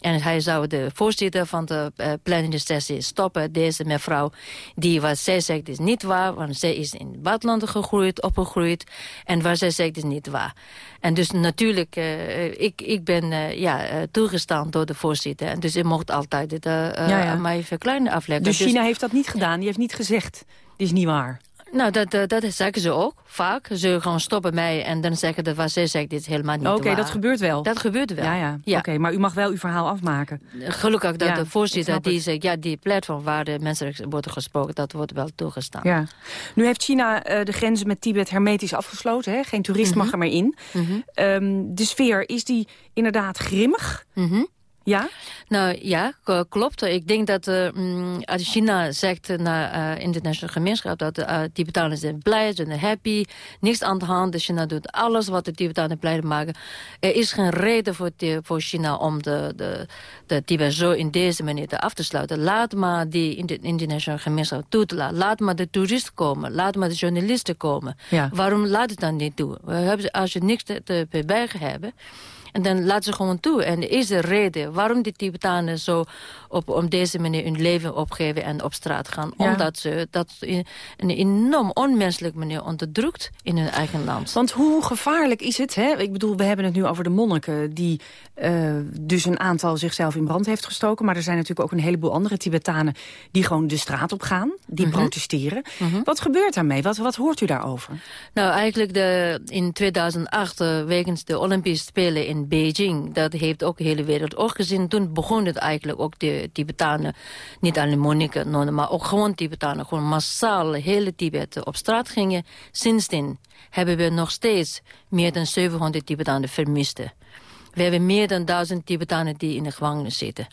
En hij zou de voorzitter van de uh, planning sessie stoppen. Deze mevrouw, die wat zij zegt is niet waar. Want zij is in het buitenland gegroeid, opgegroeid. En wat zij zegt is niet waar. En dus natuurlijk, uh, ik, ik ben uh, ja, toegestaan door de voorzitter. En dus ik mocht altijd het ja, ja. mij verkleinen afleggen. Dus China dus, heeft dat niet gedaan? Die heeft niet gezegd, dit is niet waar? Nou, dat, dat, dat zeggen ze ook, vaak. Ze gaan stoppen mij en dan zeggen dat wat zij zegt, dit is helemaal niet Oké, okay, dat gebeurt wel? Dat gebeurt wel, ja. ja. ja. Oké, okay, maar u mag wel uw verhaal afmaken. Gelukkig dat ja, de voorzitter die zegt, ja, die platform waar de mensen worden gesproken, dat wordt wel toegestaan. Ja. Nu heeft China uh, de grenzen met Tibet hermetisch afgesloten, hè? geen toerist mm -hmm. mag er meer in. Mm -hmm. um, de sfeer, is die inderdaad grimmig? Mm -hmm. Ja? Nou ja, klopt. Ik denk dat uh, als China zegt naar uh, uh, internationale gemeenschap... dat de uh, Tibetanen zijn blij, zijn happy, niks aan de hand. Dus China doet alles wat de Tibetanen blij maken. Er is geen reden voor, de, voor China om de, de, de Tibet zo in deze manier te af te sluiten. Laat maar die internationale gemeenschap toe te laten. Laat maar de toeristen komen. Laat maar de journalisten komen. Ja. Waarom laat het dan niet hebben, als je niks te, te hebben En dan laten ze gewoon toe. En is de reden waarom de Tibetanen zo op, op deze manier hun leven opgeven en op straat gaan. Omdat ze dat in een enorm onmenselijke manier onderdrukt in hun eigen land. Want hoe gevaarlijk is het? Hè? Ik bedoel, we hebben het nu over de monniken die uh, dus een aantal zichzelf in brand heeft gestoken. Maar er zijn natuurlijk ook een heleboel andere Tibetanen die gewoon de straat op gaan. Die mhm. protesteren. Mhm. Wat gebeurt daarmee? Wat, wat hoort u daarover? Nou, eigenlijk de, in 2008, uh, wegens de Olympische Spelen in Beijing... dat heeft ook de hele wereld ook gezien. Toen begon het eigenlijk ook de Tibetanen, niet alleen monniken... maar ook gewoon Tibetanen, gewoon massaal hele Tibet op straat gingen. Sindsdien hebben we nog steeds meer dan 700 Tibetanen vermisten. We hebben meer dan 1000 Tibetanen die in de gevangenis zitten.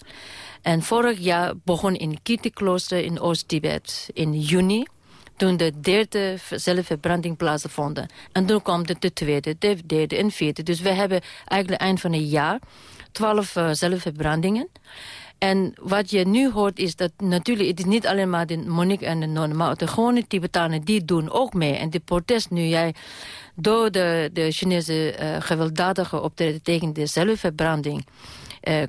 En vorig jaar begon in Kirti-klooster in Oost-Tibet in juni toen de derde zelfverbranding plaatsvond. En toen kwam de, de tweede, de derde en vierde. Dus we hebben eigenlijk eind van het jaar twaalf uh, zelfverbrandingen. En wat je nu hoort is dat natuurlijk... het is niet alleen maar de monnik en de non... maar de gewone Tibetanen die doen ook mee. En de protest nu jij door de, de Chinese uh, gewelddadige optreden tegen de zelfverbranding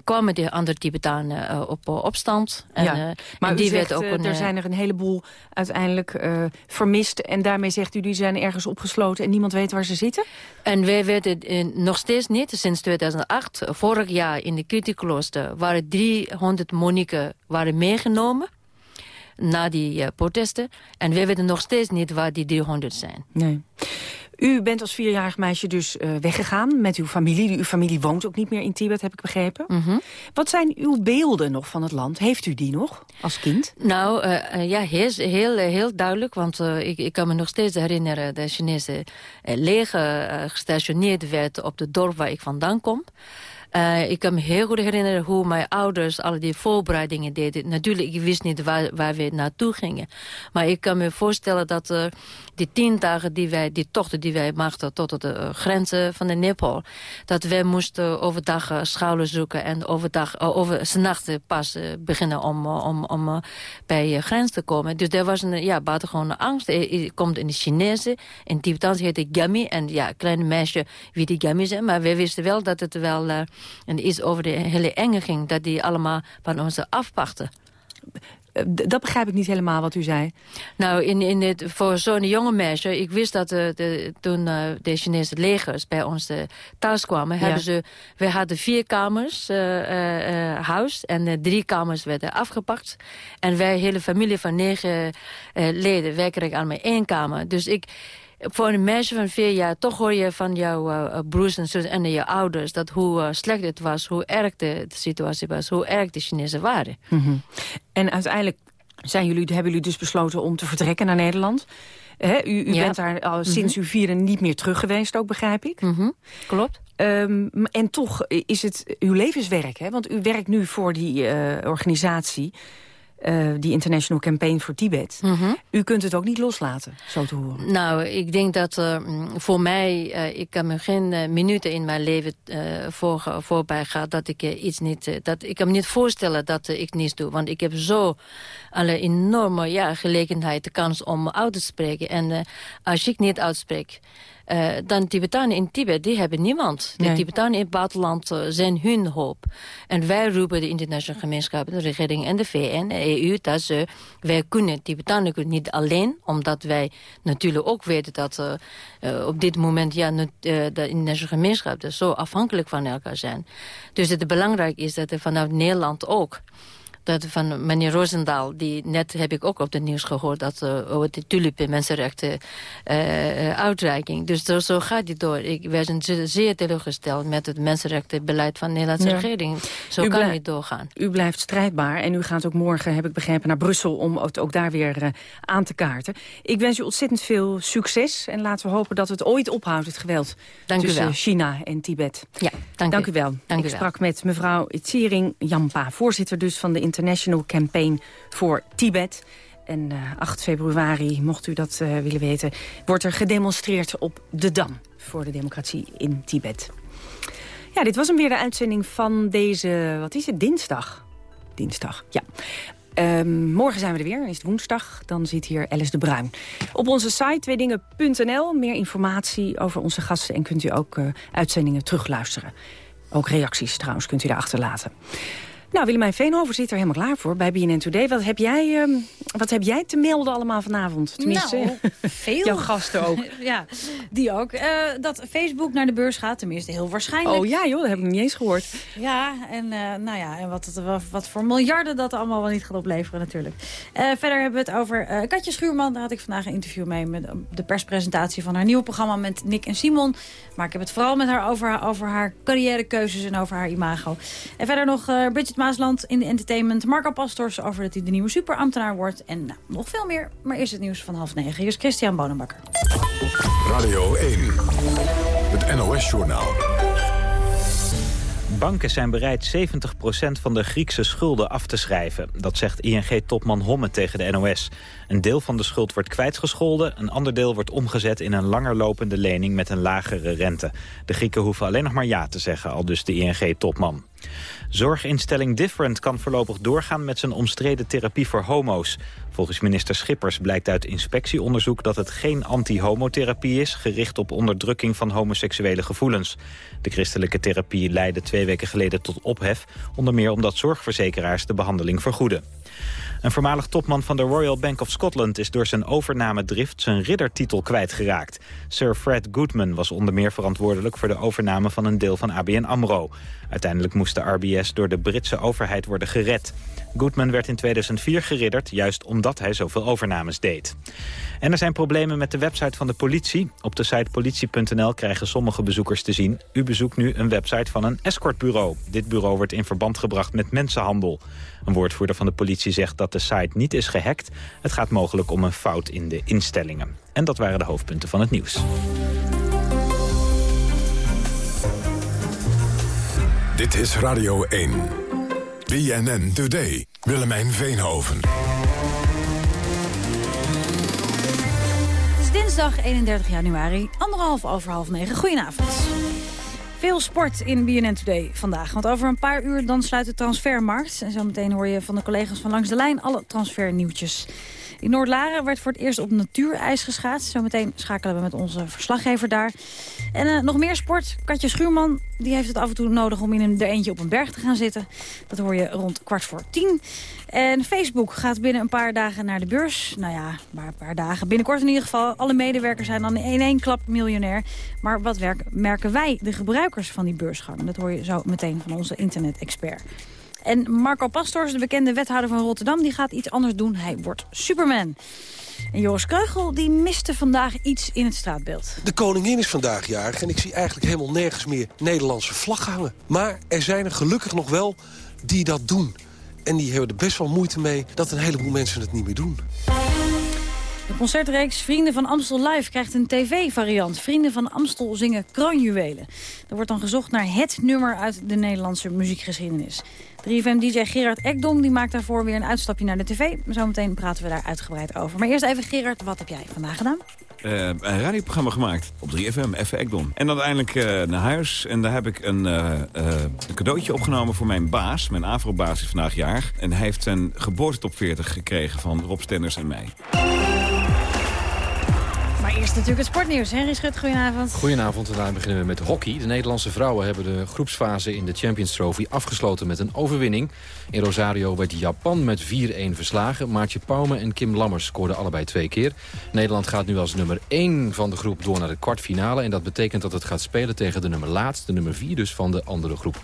kwamen de andere Tibetanen uh, op uh, opstand. En, ja, maar die zegt, ook een, er zijn er een heleboel uiteindelijk vermist... en daarmee zegt u, die zijn ergens opgesloten en niemand weet waar ze zitten? En wij weten nog steeds niet, sinds 2008, vorig jaar in de Kirti-klooster... waren 300 monniken waren meegenomen na die protesten. En wij weten nog steeds niet waar die 300 zijn. Nee. U bent als vierjarig meisje dus uh, weggegaan met uw familie. Uw familie woont ook niet meer in Tibet, heb ik begrepen. Mm Wat zijn uw beelden nog van het land? Heeft u die nog als kind? Nou, uh, ja, heel, heel, heel duidelijk. Want ik, ik, kan me nog steeds herinneren... dat Chinese leger gestationeerd werd op het dorp waar ik vandaan kom. Uh, ik kan me heel goed herinneren hoe mijn ouders alle die voorbereidingen deden. Natuurlijk, ik wist niet waar, waar we naartoe gingen. Maar ik kan me voorstellen dat uh, die tien dagen, die, wij, die tochten die wij maakten tot de uh, grenzen van de Nepal, dat wij moesten overdag schouwen zoeken en overdag, over nachten pas beginnen om, om, om bij je grens te komen. Dus er was een ja, buitengewone angst. Komt in de Chinese, in Tibetans heet het Gami. En ja, kleine meisje wie die Gami zijn. Maar wij wisten wel dat het wel en is over de hele enge ging, dat die allemaal van ons afpachten. Eh, dat begrijp ik niet helemaal wat u zei. Nou, in, in het, voor zo'n jonge meisje... ik wist dat de, de, toen uh, de Chinese legers bij ons uh, thuis kwamen... Hebben ze, we hadden vier kamers uh, huis en drie kamers werden afgepakt. En wij, hele familie van negen leden, wij kregen allemaal één kamer. Dus ik voor een meisje van vier jaar... toch hoor je van jouw uh, broers en zussen en je ouders... dat hoe uh, slecht het was, hoe erg de, de, situatie was... hoe erg de Chinezen waren. Mm -hmm. En uiteindelijk zijn jullie, hebben jullie dus besloten om te vertrekken naar Nederland... He, u, u ja. bent daar al sinds mm -hmm. uw vieren niet meer terug geweest, ook begrijp ik. Mm -hmm. Klopt. Um, en toch is het uw levenswerk, hè? want u werkt nu voor die uh, organisatie... Uh, die International Campaign voor Tibet. Mm -hmm. U kunt het ook niet loslaten, zo te horen. Nou, ik denk dat uh, voor mij... Uh, ik kan me geen minuten in mijn leven voor, voorbij gaan... dat ik iets niet... dat, ik kan me niet voorstellen dat ik niets doe. Want ik heb zo een enorme ja, gelegenheid, de kans om uit te spreken. En als ik niet uitspreek... Uh, dan Tibetanen in Tibet, die hebben niemand. De Tibetanen in het buitenland uh, zijn hun hoop. En wij roepen de internationale gemeenschap, de regering en de VN, de EU, dat ze, wij kunnen, Tibetanen kunnen niet alleen, omdat wij natuurlijk ook weten dat uh, op dit moment ja, de internationale gemeenschap zo afhankelijk van elkaar zijn. Dus het belangrijk is dat er vanuit Nederland ook dat van meneer Roosendaal, die net heb ik ook op het nieuws gehoord... dat uh, over de tulipen mensenrechten uh, uitreiking. Dus zo, zo gaat het door. Ik, wij zijn zeer teleurgesteld met het mensenrechtenbeleid van de Nederlandse ja. regering. Zo u kan het doorgaan. U blijft strijdbaar en u gaat ook morgen, heb ik begrepen, naar Brussel... om het ook daar weer uh, aan te kaarten. Ik wens u ontzettend veel succes en laten we hopen dat het ooit ophoudt, het geweld... Dank tussen China en Tibet. Ja, dank, dank u. wel. Dank ik u sprak met mevrouw Tsiering Jampa, voorzitter dus van de International Campaign voor Tibet. En uh, 8 februari, mocht u dat uh, willen weten, wordt er gedemonstreerd op de Dam voor de democratie in Tibet. Ja, dit was hem weer de uitzending van deze, wat is het, dinsdag? Dinsdag, ja. Um, morgen zijn we er weer, is het woensdag. Dan zit hier Alice de Bruin. Op onze site tweedingen.nl meer informatie over onze gasten... en kunt u ook uh, uitzendingen terugluisteren. Ook reacties trouwens kunt u daar achterlaten. Nou, Willemijn Veenhoven zit er helemaal klaar voor bij BNN Today. Wat heb jij, um, wat heb jij te melden allemaal vanavond? Tenminste, nou, veel. jouw gasten ook. ja, die ook. Uh, dat Facebook naar de beurs gaat, tenminste heel waarschijnlijk. Oh ja joh, dat heb ik niet eens gehoord. Ja, en, uh, nou ja, en wat, wat, wat, voor miljarden dat allemaal wel niet gaat opleveren natuurlijk. Uh, verder hebben we het over Katje Schuurman. Daar had ik vandaag een interview mee met de perspresentatie van haar nieuwe programma met Nick en Simon. Maar ik heb het vooral met haar over, over haar carrièrekeuzes en over haar imago. En verder nog Bridget Maasland in de entertainment. Marco Pastors over dat hij de nieuwe superambtenaar wordt. En nou, nog veel meer. Maar eerst het nieuws van half negen. Hier is Christian Bonenbakker. Radio 1. Het NOS-journaal. Banken zijn bereid 70% van de Griekse schulden af te schrijven. Dat zegt ING-topman Homme tegen de NOS. Een deel van de schuld wordt kwijtgescholden... een ander deel wordt omgezet in een langerlopende lening met een lagere rente. De Grieken hoeven alleen nog maar ja te zeggen, al dus de ING-topman. Zorginstelling Different kan voorlopig doorgaan met zijn omstreden therapie voor homo's. Volgens minister Schippers blijkt uit inspectieonderzoek dat het geen anti-homotherapie is... gericht op onderdrukking van homoseksuele gevoelens. De christelijke therapie leidde twee weken geleden tot ophef... onder meer omdat zorgverzekeraars de behandeling vergoeden. Een voormalig topman van de Royal Bank of Scotland is door zijn overnamedrift zijn riddertitel kwijtgeraakt. Sir Fred Goodman was onder meer verantwoordelijk voor de overname van een deel van ABN AMRO. Uiteindelijk moest de RBS door de Britse overheid worden gered. Goodman werd in 2004 geridderd, juist omdat hij zoveel overnames deed. En er zijn problemen met de website van de politie. Op de site politie.nl krijgen sommige bezoekers te zien... u bezoekt nu een website van een escortbureau. Dit bureau wordt in verband gebracht met mensenhandel. Een woordvoerder van de politie zegt dat de site niet is gehackt. Het gaat mogelijk om een fout in de instellingen. En dat waren de hoofdpunten van het nieuws. Dit is Radio 1. BNN Today. Willemijn Veenhoven. Het is dinsdag 31 januari, anderhalf over half negen. Goedenavond. Veel sport in BNN Today vandaag. Want over een paar uur dan sluit de transfermarkt. En zometeen hoor je van de collega's van Langs de Lijn alle transfernieuwtjes. In Noord-Laren werd voor het eerst op natuurijs geschaatst. Zometeen schakelen we met onze verslaggever daar. En uh, nog meer sport. Katje Schuurman die heeft het af en toe nodig om in een, er eentje op een berg te gaan zitten. Dat hoor je rond kwart voor tien. En Facebook gaat binnen een paar dagen naar de beurs. Nou ja, maar een paar dagen. Binnenkort in ieder geval. Alle medewerkers zijn dan in één klap miljonair. Maar wat merken wij, de gebruikers van die beursgang? Dat hoor je zo meteen van onze internet-expert. En Marco Pastors, de bekende wethouder van Rotterdam, die gaat iets anders doen. Hij wordt Superman. En Joris Kreugel die miste vandaag iets in het straatbeeld. De koningin is vandaag jarig en ik zie eigenlijk helemaal nergens meer Nederlandse vlag hangen. Maar er zijn er gelukkig nog wel die dat doen. En die hebben er best wel moeite mee dat een heleboel mensen het niet meer doen. De concertreeks Vrienden van Amstel Live krijgt een tv-variant. Vrienden van Amstel zingen kroonjuwelen. Er wordt dan gezocht naar het nummer uit de Nederlandse muziekgeschiedenis. 3FM-dj Gerard Ekdom die maakt daarvoor weer een uitstapje naar de tv. Zometeen praten we daar uitgebreid over. Maar eerst even Gerard, wat heb jij vandaag gedaan? Uh, een radioprogramma gemaakt op 3FM, Even Ekdom. En dan uiteindelijk uh, naar huis. En daar heb ik een, uh, een cadeautje opgenomen voor mijn baas. Mijn Afro-baas is vandaag jaar. En hij heeft zijn geboortetop 40 gekregen van Rob Stenders en mij. Maar eerst natuurlijk het sportnieuws. Henry Schut, goedenavond. Goedenavond. En beginnen we met hockey. De Nederlandse vrouwen hebben de groepsfase in de Champions Trophy afgesloten met een overwinning. In Rosario werd Japan met 4-1 verslagen. Maartje Pauwme en Kim Lammers scoorden allebei twee keer. Nederland gaat nu als nummer 1 van de groep door naar de kwartfinale. En dat betekent dat het gaat spelen tegen de nummer laatst, de nummer 4 dus van de andere groep.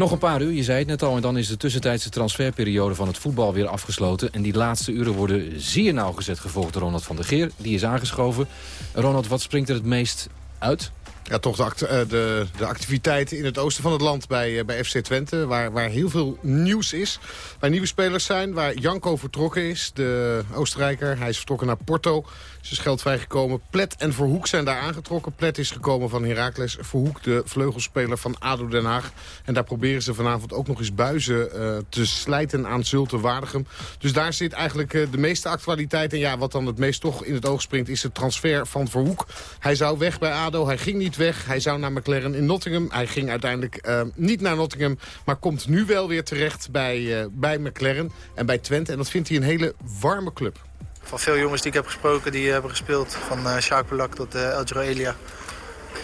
Nog een paar uur, je zei het net al, en dan is de tussentijdse transferperiode van het voetbal weer afgesloten. En die laatste uren worden zeer nauwgezet gevolgd door Ronald van der Geer. Die is aangeschoven. Ronald, wat springt er het meest uit? Ja, toch de, act eh, de, de, activiteiten in het oosten van het land bij, eh, bij FC Twente. Waar, waar heel veel nieuws is. Waar nieuwe spelers zijn. Waar Janko vertrokken is, de Oostenrijker. Hij is vertrokken naar Porto. Is geld vrijgekomen. Plet en Verhoek zijn daar aangetrokken. Plet is gekomen van Heracles. Verhoek, de vleugelspeler van ADO Den Haag. En daar proberen ze vanavond ook nog eens buizen uh, te slijten aan Zulte Waardegem. Dus daar zit eigenlijk de meeste actualiteit. En ja, wat dan het meest toch in het oog springt... is de transfer van Verhoek. Hij zou weg bij ADO. Hij ging niet weg. Hij zou naar McLaren in Nottingham. Hij ging uiteindelijk uh, niet naar Nottingham. Maar komt nu wel weer terecht bij, bij McLaren en bij Twente. En dat vindt hij een hele warme club. Van veel jongens die ik heb gesproken, die hebben gespeeld. Van uh, tot uh, El Elia.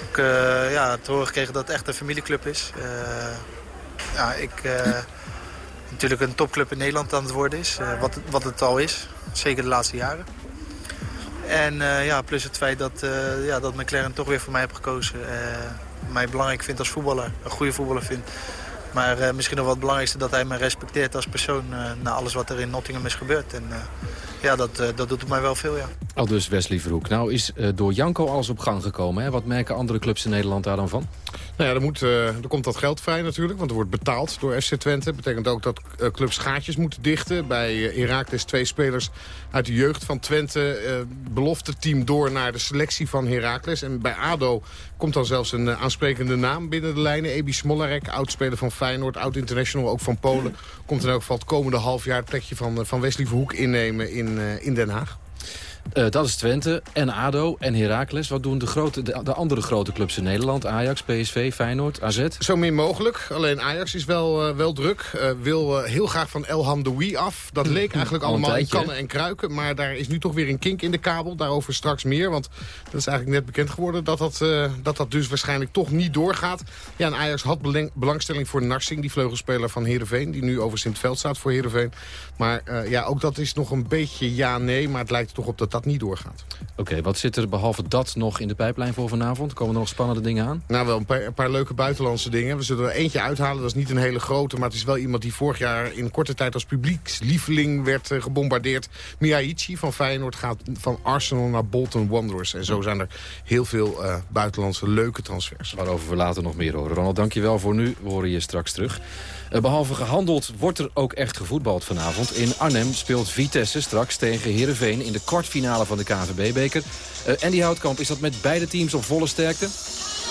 ook ja, te horen gekregen dat het echt een familieclub is. ja, ik natuurlijk een topclub in Nederland aan het worden is. wat, wat het al is, zeker de laatste jaren. En ja, plus het feit dat, ja, dat McLaren toch weer voor mij heeft gekozen. mij belangrijk vindt als voetballer, een goede voetballer vindt. Maar misschien nog wat belangrijkste dat hij me respecteert als persoon... Na alles wat er in Nottingham is gebeurd. En ja, dat, dat doet mij wel veel, ja. Al dus Wesley Verhoek. Nou is door Janko alles op gang gekomen. Hè? Wat merken andere clubs in Nederland daar dan van? Nou ja, er, moet, er komt dat geld vrij natuurlijk, want er wordt betaald door FC Twente. Dat betekent ook dat clubs gaatjes moeten dichten. Bij Herakles twee spelers uit de jeugd van Twente. belofte team door naar de selectie van Herakles. En bij ADO komt dan zelfs een aansprekende naam binnen de lijnen. Ebi Smollarek, oudspeler van Feyenoord, oud-international, ook van Polen. Komt in elk geval het komende half jaar het plekje van, eh, van Wesley Verhoek innemen in, eh, in Den Haag. Uh, dat is Twente en ADO en Heracles. Wat doen de, grote, de, andere grote clubs in Nederland? Ajax, PSV, Feyenoord, AZ? Zo min mogelijk. Alleen Ajax is wel, uh, wel druk. Uh, wil heel graag van El Hamdoui af. Dat leek eigenlijk allemaal in kannen en kruiken. Maar daar is nu toch weer een kink in de kabel. Daarover straks meer. Want dat is eigenlijk net bekend geworden dat dat, dat, dat dus waarschijnlijk toch niet doorgaat. Ja, en Ajax had belangstelling voor Narsing, die vleugelspeler van Heerenveen. Die nu over Sint-Veld staat voor Heerenveen. Maar ja, ook dat is nog een beetje ja-nee. Maar het lijkt er toch op dat dat niet doorgaat. Oké, wat zit er behalve dat nog in de pijplijn voor vanavond? Komen er nog spannende dingen aan? Nou, wel een paar, een paar, leuke buitenlandse dingen. We zullen er eentje uithalen, dat is niet een hele grote... maar het is wel iemand die vorig jaar in korte tijd als publiekslieveling werd uh, gebombardeerd. Miyaichi van Feyenoord gaat van Arsenal naar Bolton Wanderers. En zo zijn er heel veel uh, buitenlandse leuke transfers. Waarover we later nog meer horen. Ronald, dank je wel voor nu. We horen je straks terug. Uh, behalve gehandeld wordt er ook echt gevoetbald vanavond. In Arnhem speelt Vitesse straks tegen Heerenveen in de kwartfinale van de KVB-beker. Uh, Andy Houtkamp, is dat met beide teams op volle sterkte?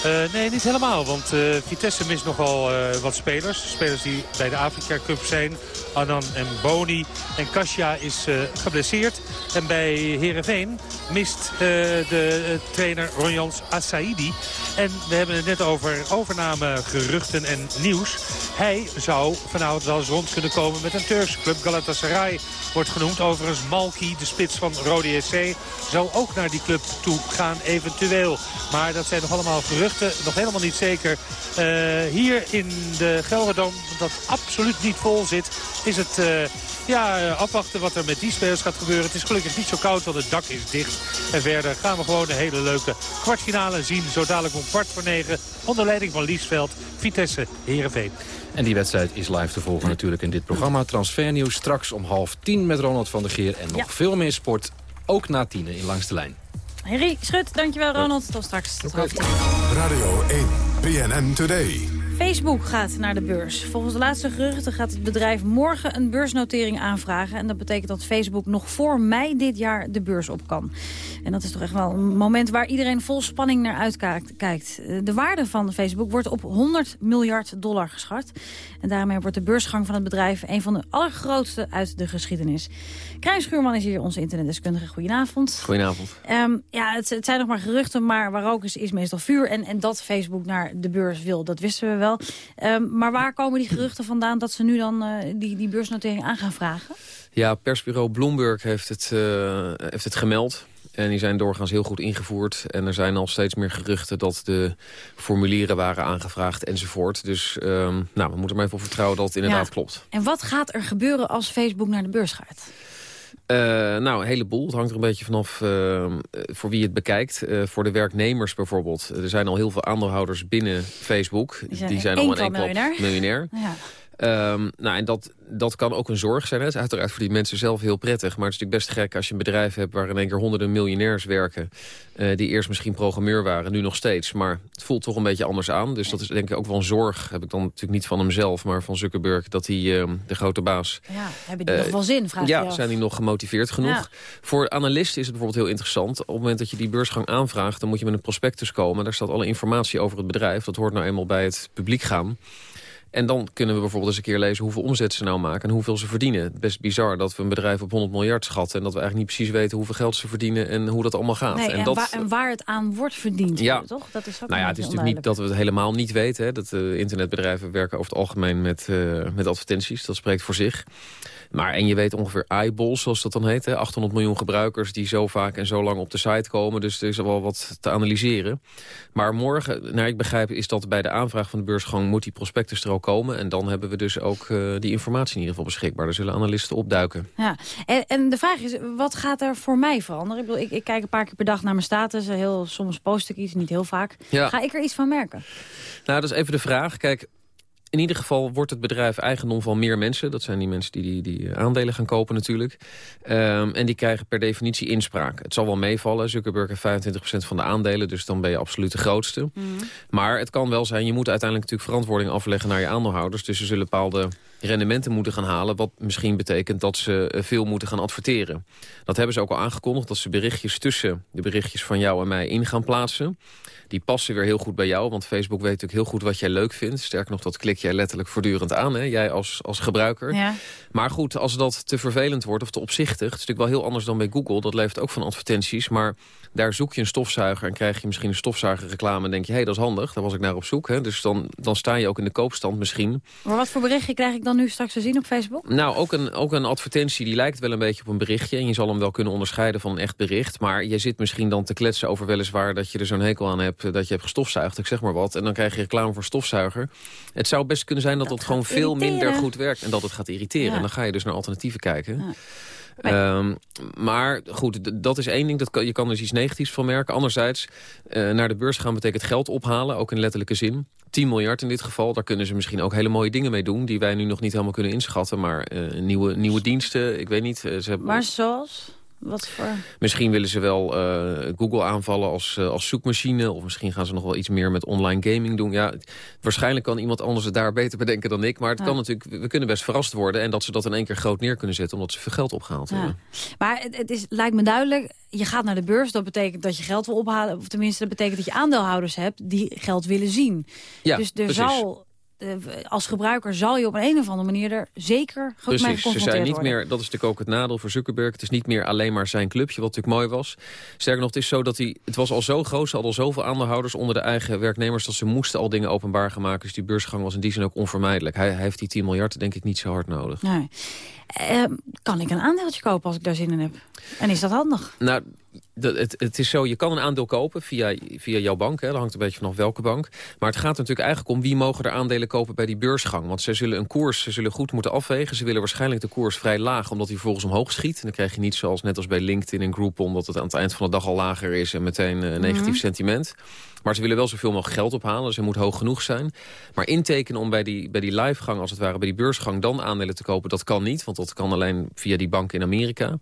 Uh, nee, niet helemaal. Want uh, Vitesse mist nogal uh, wat spelers. Spelers die bij de Afrika Cup zijn. Anan en Boni. En Kasia is geblesseerd. En bij Herenveen mist de trainer Ronjans Assaidi. En we hebben het net over overnamegeruchten en nieuws. Hij zou vanavond wel eens rond kunnen komen met een Turkse club. Galatasaray wordt genoemd. Overigens Malki, de spits van Rode SC, zou ook naar die club toe gaan eventueel. Maar dat zijn nog allemaal geruchten. Nog helemaal niet zeker. Uh, hier in de Gelredome, dat absoluut niet vol zit, is het... Uh, ja, afwachten wat er met die spelers gaat gebeuren. Het is gelukkig niet zo koud, want het dak is dicht. En verder gaan we gewoon een hele leuke kwartfinale zien. Zo dadelijk om kwart voor negen. Onder leiding van Liesveld, Vitesse, Heerenveen. En die wedstrijd is live te volgen natuurlijk in dit programma. Transfernieuws straks om half tien met Ronald van der Geer. En nog veel meer sport, ook na tienen in Langs de Lijn. Henry Schut, dankjewel Ronald. Tot straks. Tot tien. Radio 1, PNN Today. Facebook gaat naar de beurs. Volgens de laatste geruchten gaat het bedrijf morgen een beursnotering aanvragen. En dat betekent dat Facebook nog voor mei dit jaar de beurs op kan. En dat is toch echt wel een moment waar iedereen vol spanning naar uitkijkt. De waarde van Facebook wordt op 100 miljard dollar geschat. En daarmee wordt de beursgang van het bedrijf een van de allergrootste uit de geschiedenis. Krijn Schuurman is hier onze internetdeskundige. Goedenavond. Goedenavond. Um, ja, het, het, zijn nog maar geruchten, maar waar ook is, is meestal vuur. En, en dat Facebook naar de beurs wil, dat wisten we wel. Um, maar waar komen die geruchten vandaan dat ze nu dan uh, die, die beursnotering aan gaan vragen? Ja, persbureau Bloomberg heeft het, uh, heeft het gemeld. En die zijn doorgaans heel goed ingevoerd. En er zijn al steeds meer geruchten dat de formulieren waren aangevraagd enzovoort. Dus um, nou, we moeten maar even op vertrouwen dat het inderdaad ja. klopt. En wat gaat er gebeuren als Facebook naar de beurs gaat? Uh, nou, een heleboel. Het hangt er een beetje vanaf uh, voor wie het bekijkt. Uh, voor de werknemers bijvoorbeeld. Er zijn al heel veel aandeelhouders binnen Facebook. Die zijn, Die zijn al één klap miljonair. miljonair. Ja. Um, nou, en dat, dat kan ook een zorg zijn. Het is uiteraard voor die mensen zelf heel prettig. Maar het is natuurlijk best gek als je een bedrijf hebt... waar in één keer honderden miljonairs werken... Uh, die eerst misschien programmeur waren, nu nog steeds. Maar het voelt toch een beetje anders aan. Dus dat is denk ik ook wel een zorg. Heb ik dan natuurlijk niet van hemzelf, maar van Zuckerberg... dat hij uh, de grote baas... Ja, hebben die uh, nog wel zin, vraag Ja, zijn die nog gemotiveerd genoeg? Ja. Voor analisten is het bijvoorbeeld heel interessant. Op het moment dat je die beursgang aanvraagt... dan moet je met een prospectus komen. Daar staat alle informatie over het bedrijf. Dat hoort nou eenmaal bij het publiek gaan. En dan kunnen we bijvoorbeeld eens een keer lezen hoeveel omzet ze nou maken en hoeveel ze verdienen. Best bizar dat we een bedrijf op 100 miljard schatten... en dat we eigenlijk niet precies weten hoeveel geld ze verdienen en hoe dat allemaal gaat. Nee, en, dat, waar, en waar het aan wordt verdiend, Ja. toch? Dat is ook nou ja, het is natuurlijk niet dat we het helemaal niet weten. Hè. Dat uh, internetbedrijven werken over het algemeen met, uh, met advertenties. Dat spreekt voor zich. Maar en je weet ongeveer eyeballs, zoals dat dan heet. Hè? 800 miljoen gebruikers die zo vaak en zo lang op de site komen. Dus er is wel wat te analyseren. Maar morgen, naar ik begrijp, is dat bij de aanvraag van de beursgang... moet die prospectus er al komen. En dan hebben we dus ook uh, die informatie in ieder geval beschikbaar. Er zullen analisten opduiken. Ja. En, en de vraag is, wat gaat er voor mij veranderen? Ik, bedoel, ik, ik kijk een paar keer per dag naar mijn status. Heel, soms post ik iets, niet heel vaak. Ja. Ga ik er iets van merken? Nou, dat is even de vraag. Kijk, in ieder geval wordt het bedrijf eigendom van meer mensen. Dat zijn die mensen die die, die aandelen gaan kopen natuurlijk. Um, en die krijgen per definitie inspraak. Het zal wel meevallen. Zuckerberg heeft 25% van de aandelen. Dus dan ben je absoluut de grootste. Mm. Maar het kan wel zijn, je moet uiteindelijk natuurlijk verantwoording afleggen naar je aandeelhouders. Dus ze zullen bepaalde rendementen moeten gaan halen... wat misschien betekent dat ze eh, veel moeten gaan adverteren. Dat hebben ze ook al aangekondigd, dat ze berichtjes tussen de berichtjes van jou en mij in gaan plaatsen. Die passen weer heel goed bij jou, want Facebook weet natuurlijk heel goed wat jij leuk vindt. Sterker nog, dat klik jij letterlijk voortdurend aan, hè? jij als, als gebruiker. Ja. Maar goed, als dat te vervelend wordt of te opzichtig... het is natuurlijk wel heel anders dan bij Google, dat levert ook van advertenties... maar daar zoek je een stofzuiger en krijg je misschien een stofzuigerreclame... en denk je, hé, hey, dat is handig, daar was ik naar op zoek. Hè? Dus dan, dan sta je ook in de koopstand misschien. Maar wat voor berichtje krijg ik dan nu straks te zien op Facebook? Nou, ook een, ook een advertentie die lijkt wel een beetje op een berichtje... en je zal hem wel kunnen onderscheiden van een echt bericht... maar je zit misschien dan te kletsen over weliswaar... dat je er zo'n hekel aan hebt dat je hebt gestofzuigd, ik zeg maar wat... en dan krijg je reclame voor stofzuiger. Het zou best kunnen zijn dat dat, gewoon veel minder goed werkt... en dat het gaat irriteren. Ja. En dan ga je dus naar alternatieven kijken. Ja. Um, maar goed, dat is één ding. Dat kan, je kan dus iets negatiefs van merken. Anderzijds, uh, naar de beurs gaan betekent geld ophalen, ook in letterlijke zin. 10 miljard in dit geval, daar kunnen ze misschien ook hele mooie dingen mee doen... die wij nu nog niet helemaal kunnen inschatten. Maar uh, nieuwe, nieuwe diensten, ik weet niet. Ze hebben... Maar zoals? Wat voor... Misschien willen ze wel uh, Google aanvallen als, uh, als zoekmachine. Of misschien gaan ze nog wel iets meer met online gaming doen. Ja, waarschijnlijk kan iemand anders het daar beter bedenken dan ik. Maar het ja. kan natuurlijk, we kunnen best verrast worden. En dat ze dat in één keer groot neer kunnen zetten. Omdat ze veel geld opgehaald ja. hebben. Maar het, het is, lijkt me duidelijk. Je gaat naar de beurs. Dat betekent dat je geld wil ophalen. Of tenminste, dat betekent dat je aandeelhouders hebt die geld willen zien. Ja, dus er precies. zal als gebruiker zal je op een, een of andere manier er zeker goed mee Precies, ze zijn niet meer, dat is natuurlijk ook het nadeel voor Zuckerberg. Het is niet meer alleen maar zijn clubje, wat natuurlijk mooi was. Sterker nog, het is zo dat hij, het was al zo groot, ze hadden al zoveel aandeelhouders onder de eigen werknemers, dat ze moesten al dingen openbaar gaan maken. Dus die beursgang was in die zin ook onvermijdelijk. Hij, hij heeft die 10 miljard denk ik niet zo hard nodig. Nee. Uh, kan ik een aandeeltje kopen als ik daar zin in heb? En is dat handig? Nou, het, het, is zo, je kan een aandeel kopen via, via jouw bank. Hè, dat hangt een beetje vanaf welke bank. Maar het gaat natuurlijk eigenlijk om wie mogen er aandelen kopen bij die beursgang. Want ze zullen een koers ze zullen goed moeten afwegen. Ze willen waarschijnlijk de koers vrij laag, omdat die vervolgens omhoog schiet. En dan krijg je niet zoals net als bij LinkedIn en Groupon... dat het aan het eind van de dag al lager is en meteen uh, negatief mm -hmm. sentiment. Maar ze willen wel zoveel mogelijk geld ophalen, dus het moet hoog genoeg zijn. Maar intekenen om bij die, bij die livegang, als het ware, bij die beursgang... dan aandelen te kopen, dat kan niet. Want dat kan alleen via die bank in Amerika.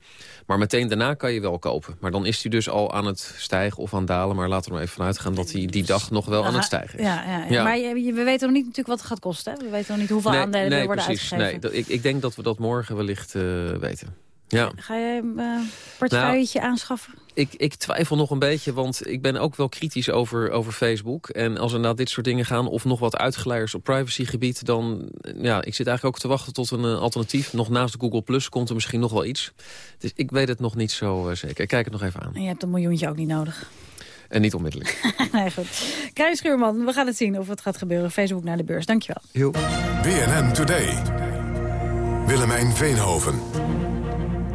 Maar meteen daarna kan je wel kopen. Maar dan is die dus al aan het stijgen of aan het dalen. Maar laten we er even vanuit gaan dat hij die dag nog wel Aha, aan het stijgen is. Ja, ja. Maar je, we weten nog niet natuurlijk wat het gaat kosten. Hè? We weten nog niet hoeveel nee, aandelen nee, er worden precies, uitgegeven. Nee, ik, ik denk dat we dat morgen wellicht uh, weten. Ja. Ga je een uh, portefeuilletje nou, aanschaffen? Ik, ik twijfel nog een beetje, want ik ben ook wel kritisch over, over Facebook. En als er naar dit soort dingen gaan, of nog wat uitgeleiders op privacygebied... dan, ja, ik zit eigenlijk ook te wachten tot een uh, alternatief. Nog naast de Google Plus komt er misschien nog wel iets. Dus ik weet het nog niet zo uh, zeker. Ik kijk het nog even aan. En je hebt een miljoentje ook niet nodig. En niet onmiddellijk. nee, goed. Krijs Schuurman, we gaan het zien of het gaat gebeuren. Facebook naar de beurs, dankjewel. Heel. BNN Today. Willemijn Veenhoven.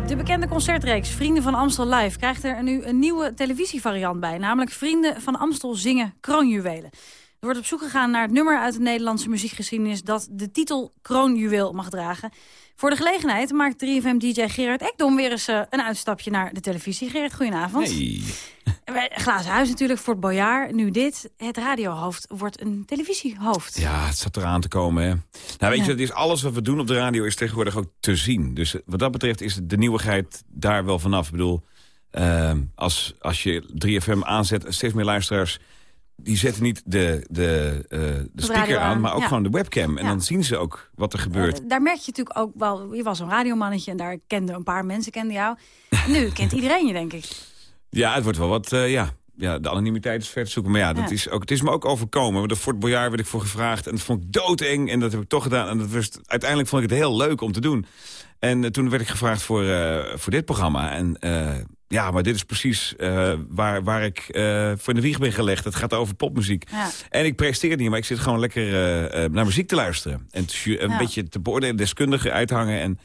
De bekende concertreeks Vrienden van Amstel Live... krijgt er nu een nieuwe televisievariant bij. Namelijk Vrienden van Amstel zingen kroonjuwelen. Er wordt op zoek gegaan naar het nummer uit de Nederlandse muziekgeschiedenis... dat de titel Kroonjuweel mag dragen. Voor de gelegenheid maakt 3FM-dj Gerard Ekdom weer eens uh, een uitstapje naar de televisie. Gerard, goedenavond. Hey. Glazen huis natuurlijk voor het bojaar. Nu dit, het radiohoofd wordt een televisiehoofd. Ja, het zat eraan te komen, hè. Nou, weet ja. je, het is alles wat we doen op de radio is tegenwoordig ook te zien. Dus wat dat betreft is de nieuwigheid daar wel vanaf. Ik bedoel, uh, als, als je 3FM aanzet, steeds meer luisteraars die zetten niet de, de, uh, de speaker aan, maar ook ja. gewoon de webcam. En ja. dan zien ze ook wat er gebeurt. Uh, daar merk je natuurlijk ook wel... Je was een radiomannetje en daar kenden een paar mensen kenden jou. Nu kent iedereen je, denk ik. Ja, het wordt wel wat... Uh, ja. ja, de anonimiteit is ver te zoeken. Maar ja, dat Is ook, het is me ook overkomen. De Fort Boyard werd ik voor gevraagd. En dat vond ik doodeng. En dat heb ik toch gedaan. En dat was, uiteindelijk vond ik het heel leuk om te doen. En toen werd ik gevraagd voor, voor dit programma. En ja, maar dit is precies uh, waar, waar ik uh, voor in de wieg ben gelegd. Het gaat over popmuziek. Ja. En ik presteer niet, maar ik zit gewoon lekker uh, naar muziek te luisteren. En te, een ja. beetje te beoordelen, deskundigen uithangen. En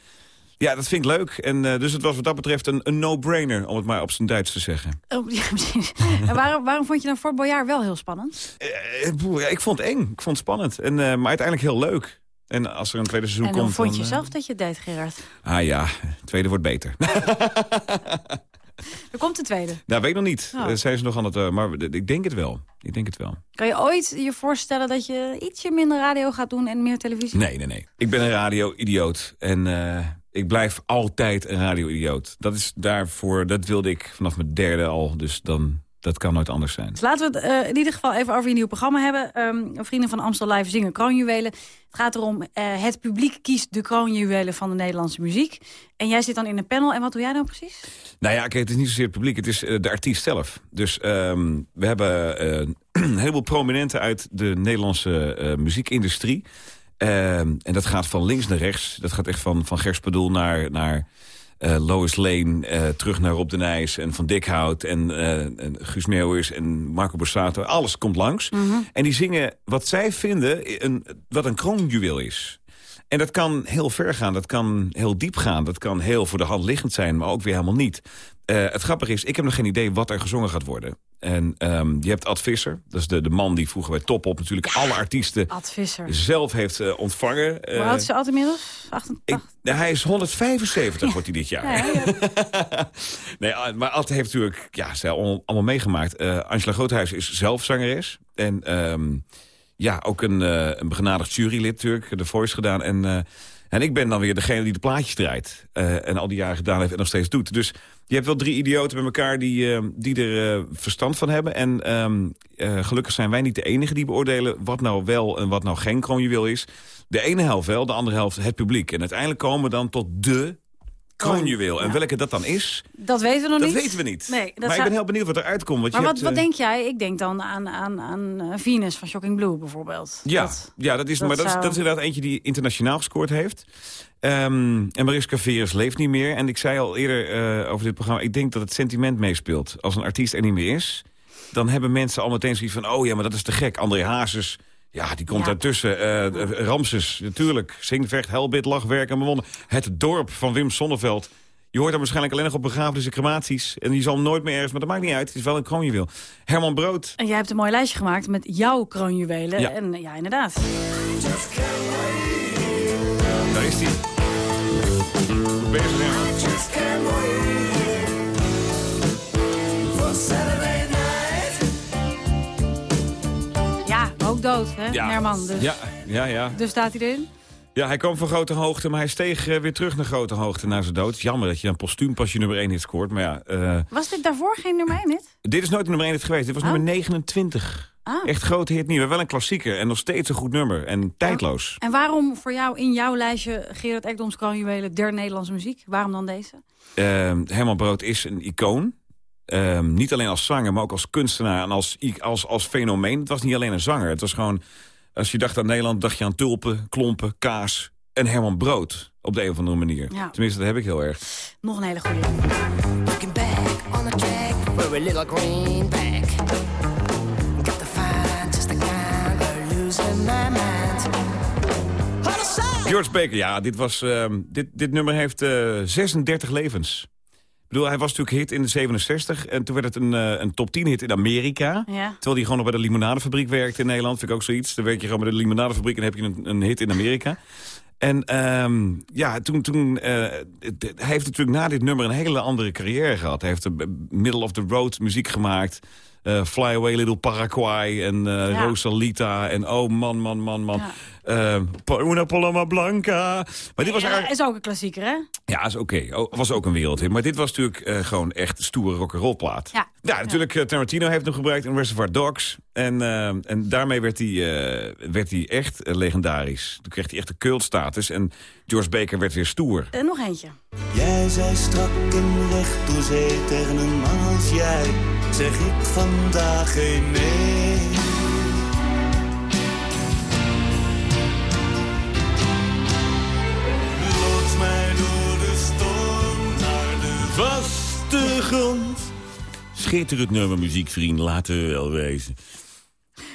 Ja, dat vind ik leuk. En, eh, dus het was wat dat betreft een, een no-brainer, om het maar op zijn Duits te zeggen. Oh, ja, precies. en waarom, waarom vond je dan Fort Boyard wel heel spannend? Eh, ik vond het eng, ik vond het spannend. En, eh, maar uiteindelijk heel leuk. En als er een tweede seizoen en komt... vond dan, je eh, zelf dat je het deed, Gerard? Ah ja, het tweede wordt beter. Er komt de tweede. nou, weet ik nog niet. Oh. Eh, zijn ze nog aan het... eh, maar ik denk het wel. Ik denk het wel. Kan je ooit je voorstellen dat je ietsje minder radio gaat doen en meer televisie? Nee, nee, nee. Ik ben een radio-idioot. En eh, ik blijf altijd een radio-idioot. Dat is daarvoor... Dat wilde ik vanaf mijn derde al. Dus dan... Dat kan nooit anders zijn. Dus laten we het eh, in ieder geval even over je nieuw programma hebben. Ehm, Vrienden van Amstel Live zingen kroonjuwelen. Het gaat erom, eh, het publiek kiest de kroonjuwelen van de Nederlandse muziek. En jij zit dan in een panel. En wat doe jij dan precies? Nou ja, kijk, het is niet zozeer het publiek, het is eh, de artiest zelf. Dus ehm, we hebben een heleboel prominenten uit de Nederlandse muziekindustrie. Ehm, en dat gaat van links naar rechts. Dat gaat echt van, van Gers Padoel naar, naar eh, Lois Lane, eh, terug naar Rob de Nijs en Van Dikhout... en, eh, en Guus Meeuwis en Marco Borsato. Alles komt langs. En die zingen wat zij vinden een, wat een kroonjuweel is. En dat kan heel ver gaan, dat kan heel diep gaan... dat kan heel voor de hand liggend zijn, maar ook weer helemaal niet. Eh, het grappige is, ik heb nog geen idee wat er gezongen gaat worden. En ehm, je hebt Ad Visser, dat is de, de man die vroeger bij Top Op... natuurlijk alle artiesten zelf heeft eh, ontvangen. Hoe oud is ze altijd inmiddels? 88? ik, nou, hij is 175 wordt hij dit jaar. nee, maar Ad heeft natuurlijk ja, ze al- allemaal meegemaakt. Eh, Angela Groothuis is zelf zangeres. En ehm, ja, ook een, een begenadigd jurylid natuurlijk, de Voice gedaan. En, en ik ben dan weer degene die de plaatjes draait. eh, en al die jaren gedaan heeft en nog steeds doet. Dus je hebt wel drie idioten bij elkaar die, eh, die er eh, verstand van hebben. En ehm, eh, gelukkig zijn wij niet de enige die beoordelen... wat nou wel en wat nou geen kroonjuweel is. De ene helft wel, de andere helft het publiek. En uiteindelijk komen we dan tot de kroonjuweel. En welke dat dan is, Dat weten we nog dat niet. weten we niet. Nee, dat maar zou- ik ben heel benieuwd wat eruit komt. Want Maar je wat, hebt, wat eh, denk jij? Ik denk dan aan, aan, aan eh, Venus van Shocking Blue bijvoorbeeld. Ja, Dat- ja dat is, dat maar dat, is, dat is inderdaad eentje die internationaal gescoord heeft. Ehm, en Mariska Veres leeft niet meer. En ik zei al eerder eh, over dit programma... ik denk dat het sentiment meespeelt. Als een artiest er niet meer is... dan hebben mensen al meteen zoiets van... oh ja, maar dat is te gek. André Hazes, ja, die komt Ja. daartussen. Eh, Ramses, natuurlijk. Zingvecht, Helbit, Lachwerk en bewonnen. Het dorp van Wim Sonneveld. Je hoort hem waarschijnlijk alleen nog op begrafenissen en crematies. En die zal nooit meer ergens, maar dat maakt niet uit. Het is wel een kroonjuweel. Herman Brood. En jij hebt een mooi lijstje gemaakt met jouw kroonjuwelen. Ja. En eh, ja, inderdaad. Daar is hij. Bezig, Herman. Dood, hè, Ja. Herman. Dus, Ja, ja, ja. dus staat hij erin? Ja, hij kwam van grote hoogte, maar hij steeg eh, weer terug naar grote hoogte na zijn dood. Jammer dat je dan postuum pas je nummer 1 hit scoort. Maar ja, eh, Was dit daarvoor geen nummer 1 hit? dit is nooit nummer 1 hit geweest. Dit was Oh. nummer 29. Ah. Echt grote hit niet, maar wel een klassieker. En nog steeds een goed nummer. En tijdloos. En waarom voor jou in jouw lijstje Gerard Ekdoms kroonjuwelen der Nederlandse muziek? Waarom dan deze? Ehm, Herman Brood is een icoon. Ehm, niet alleen als zanger, maar ook als kunstenaar en als, als, als fenomeen. Het was niet alleen een zanger. Het was gewoon, als je dacht aan Nederland, dacht je aan tulpen, klompen, kaas en Herman Brood. Op de een of andere manier. Ja. Tenminste, dat heb ik heel erg. Nog een hele goede. Looking back on the track for a little greenback. Got just the kind of losing my mind. George Baker, ja, dit, was, ehm, dit, dit nummer heeft eh, 36 levens. Ik bedoel, hij was natuurlijk hit in de 67 en toen werd het een, eh, een top 10 hit in Amerika. Ja. Terwijl hij gewoon nog bij de limonadefabriek werkte in Nederland. Vind ik ook zoiets. Dan werk je gewoon bij de limonadefabriek en heb je een, een hit in Amerika. En ehm, ja, toen, toen eh, hij heeft natuurlijk na dit nummer een hele andere carrière gehad. Hij heeft de middle of the road muziek gemaakt. Eh, Fly Away Little Paraguay en eh, Ja. Rosalita. En oh man, man, man, man. Pa- Una Paloma Blanca. Maar dit was Ja, eigenlijk... is ook een klassieker, hè? Ja, is oké. Oh, was ook een wereldhit. Maar dit was natuurlijk eh, gewoon echt stoere rock'n'roll plaat. Ja. Ja, natuurlijk, eh, Tarantino heeft hem gebruikt in Reservoir Dogs. En, en daarmee werd hij, eh, werd hij echt legendarisch. Toen kreeg hij echt de cultstatus. En George Baker werd weer stoer. En nog eentje. Jij zei strak en recht door zee tegen een man als jij. Zeg ik vandaag geen nee. Loods mij door de storm naar de vaste grond. Schitterend nummer, muziekvriend, laten we wel wezen.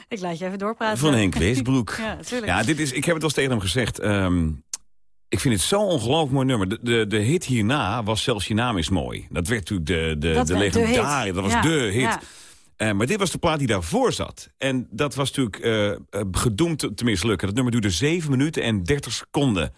Ik laat je even doorpraten. Van Henk Westbroek. ja, natuurlijk. Ja, dit is, ik heb het al tegen hem gezegd. ehm, Ik vind het zo'n ongelooflijk mooi nummer. De, de, de hit hierna was zelfs Je naam is mooi. Dat werd natuurlijk de, de, Dat de legendarie. Dat was Ja, de hit. ja. Eh, maar dit was de plaat die daarvoor zat. En dat was natuurlijk eh, gedoemd te mislukken. Dat nummer duurde 7 minuten en 30 seconden.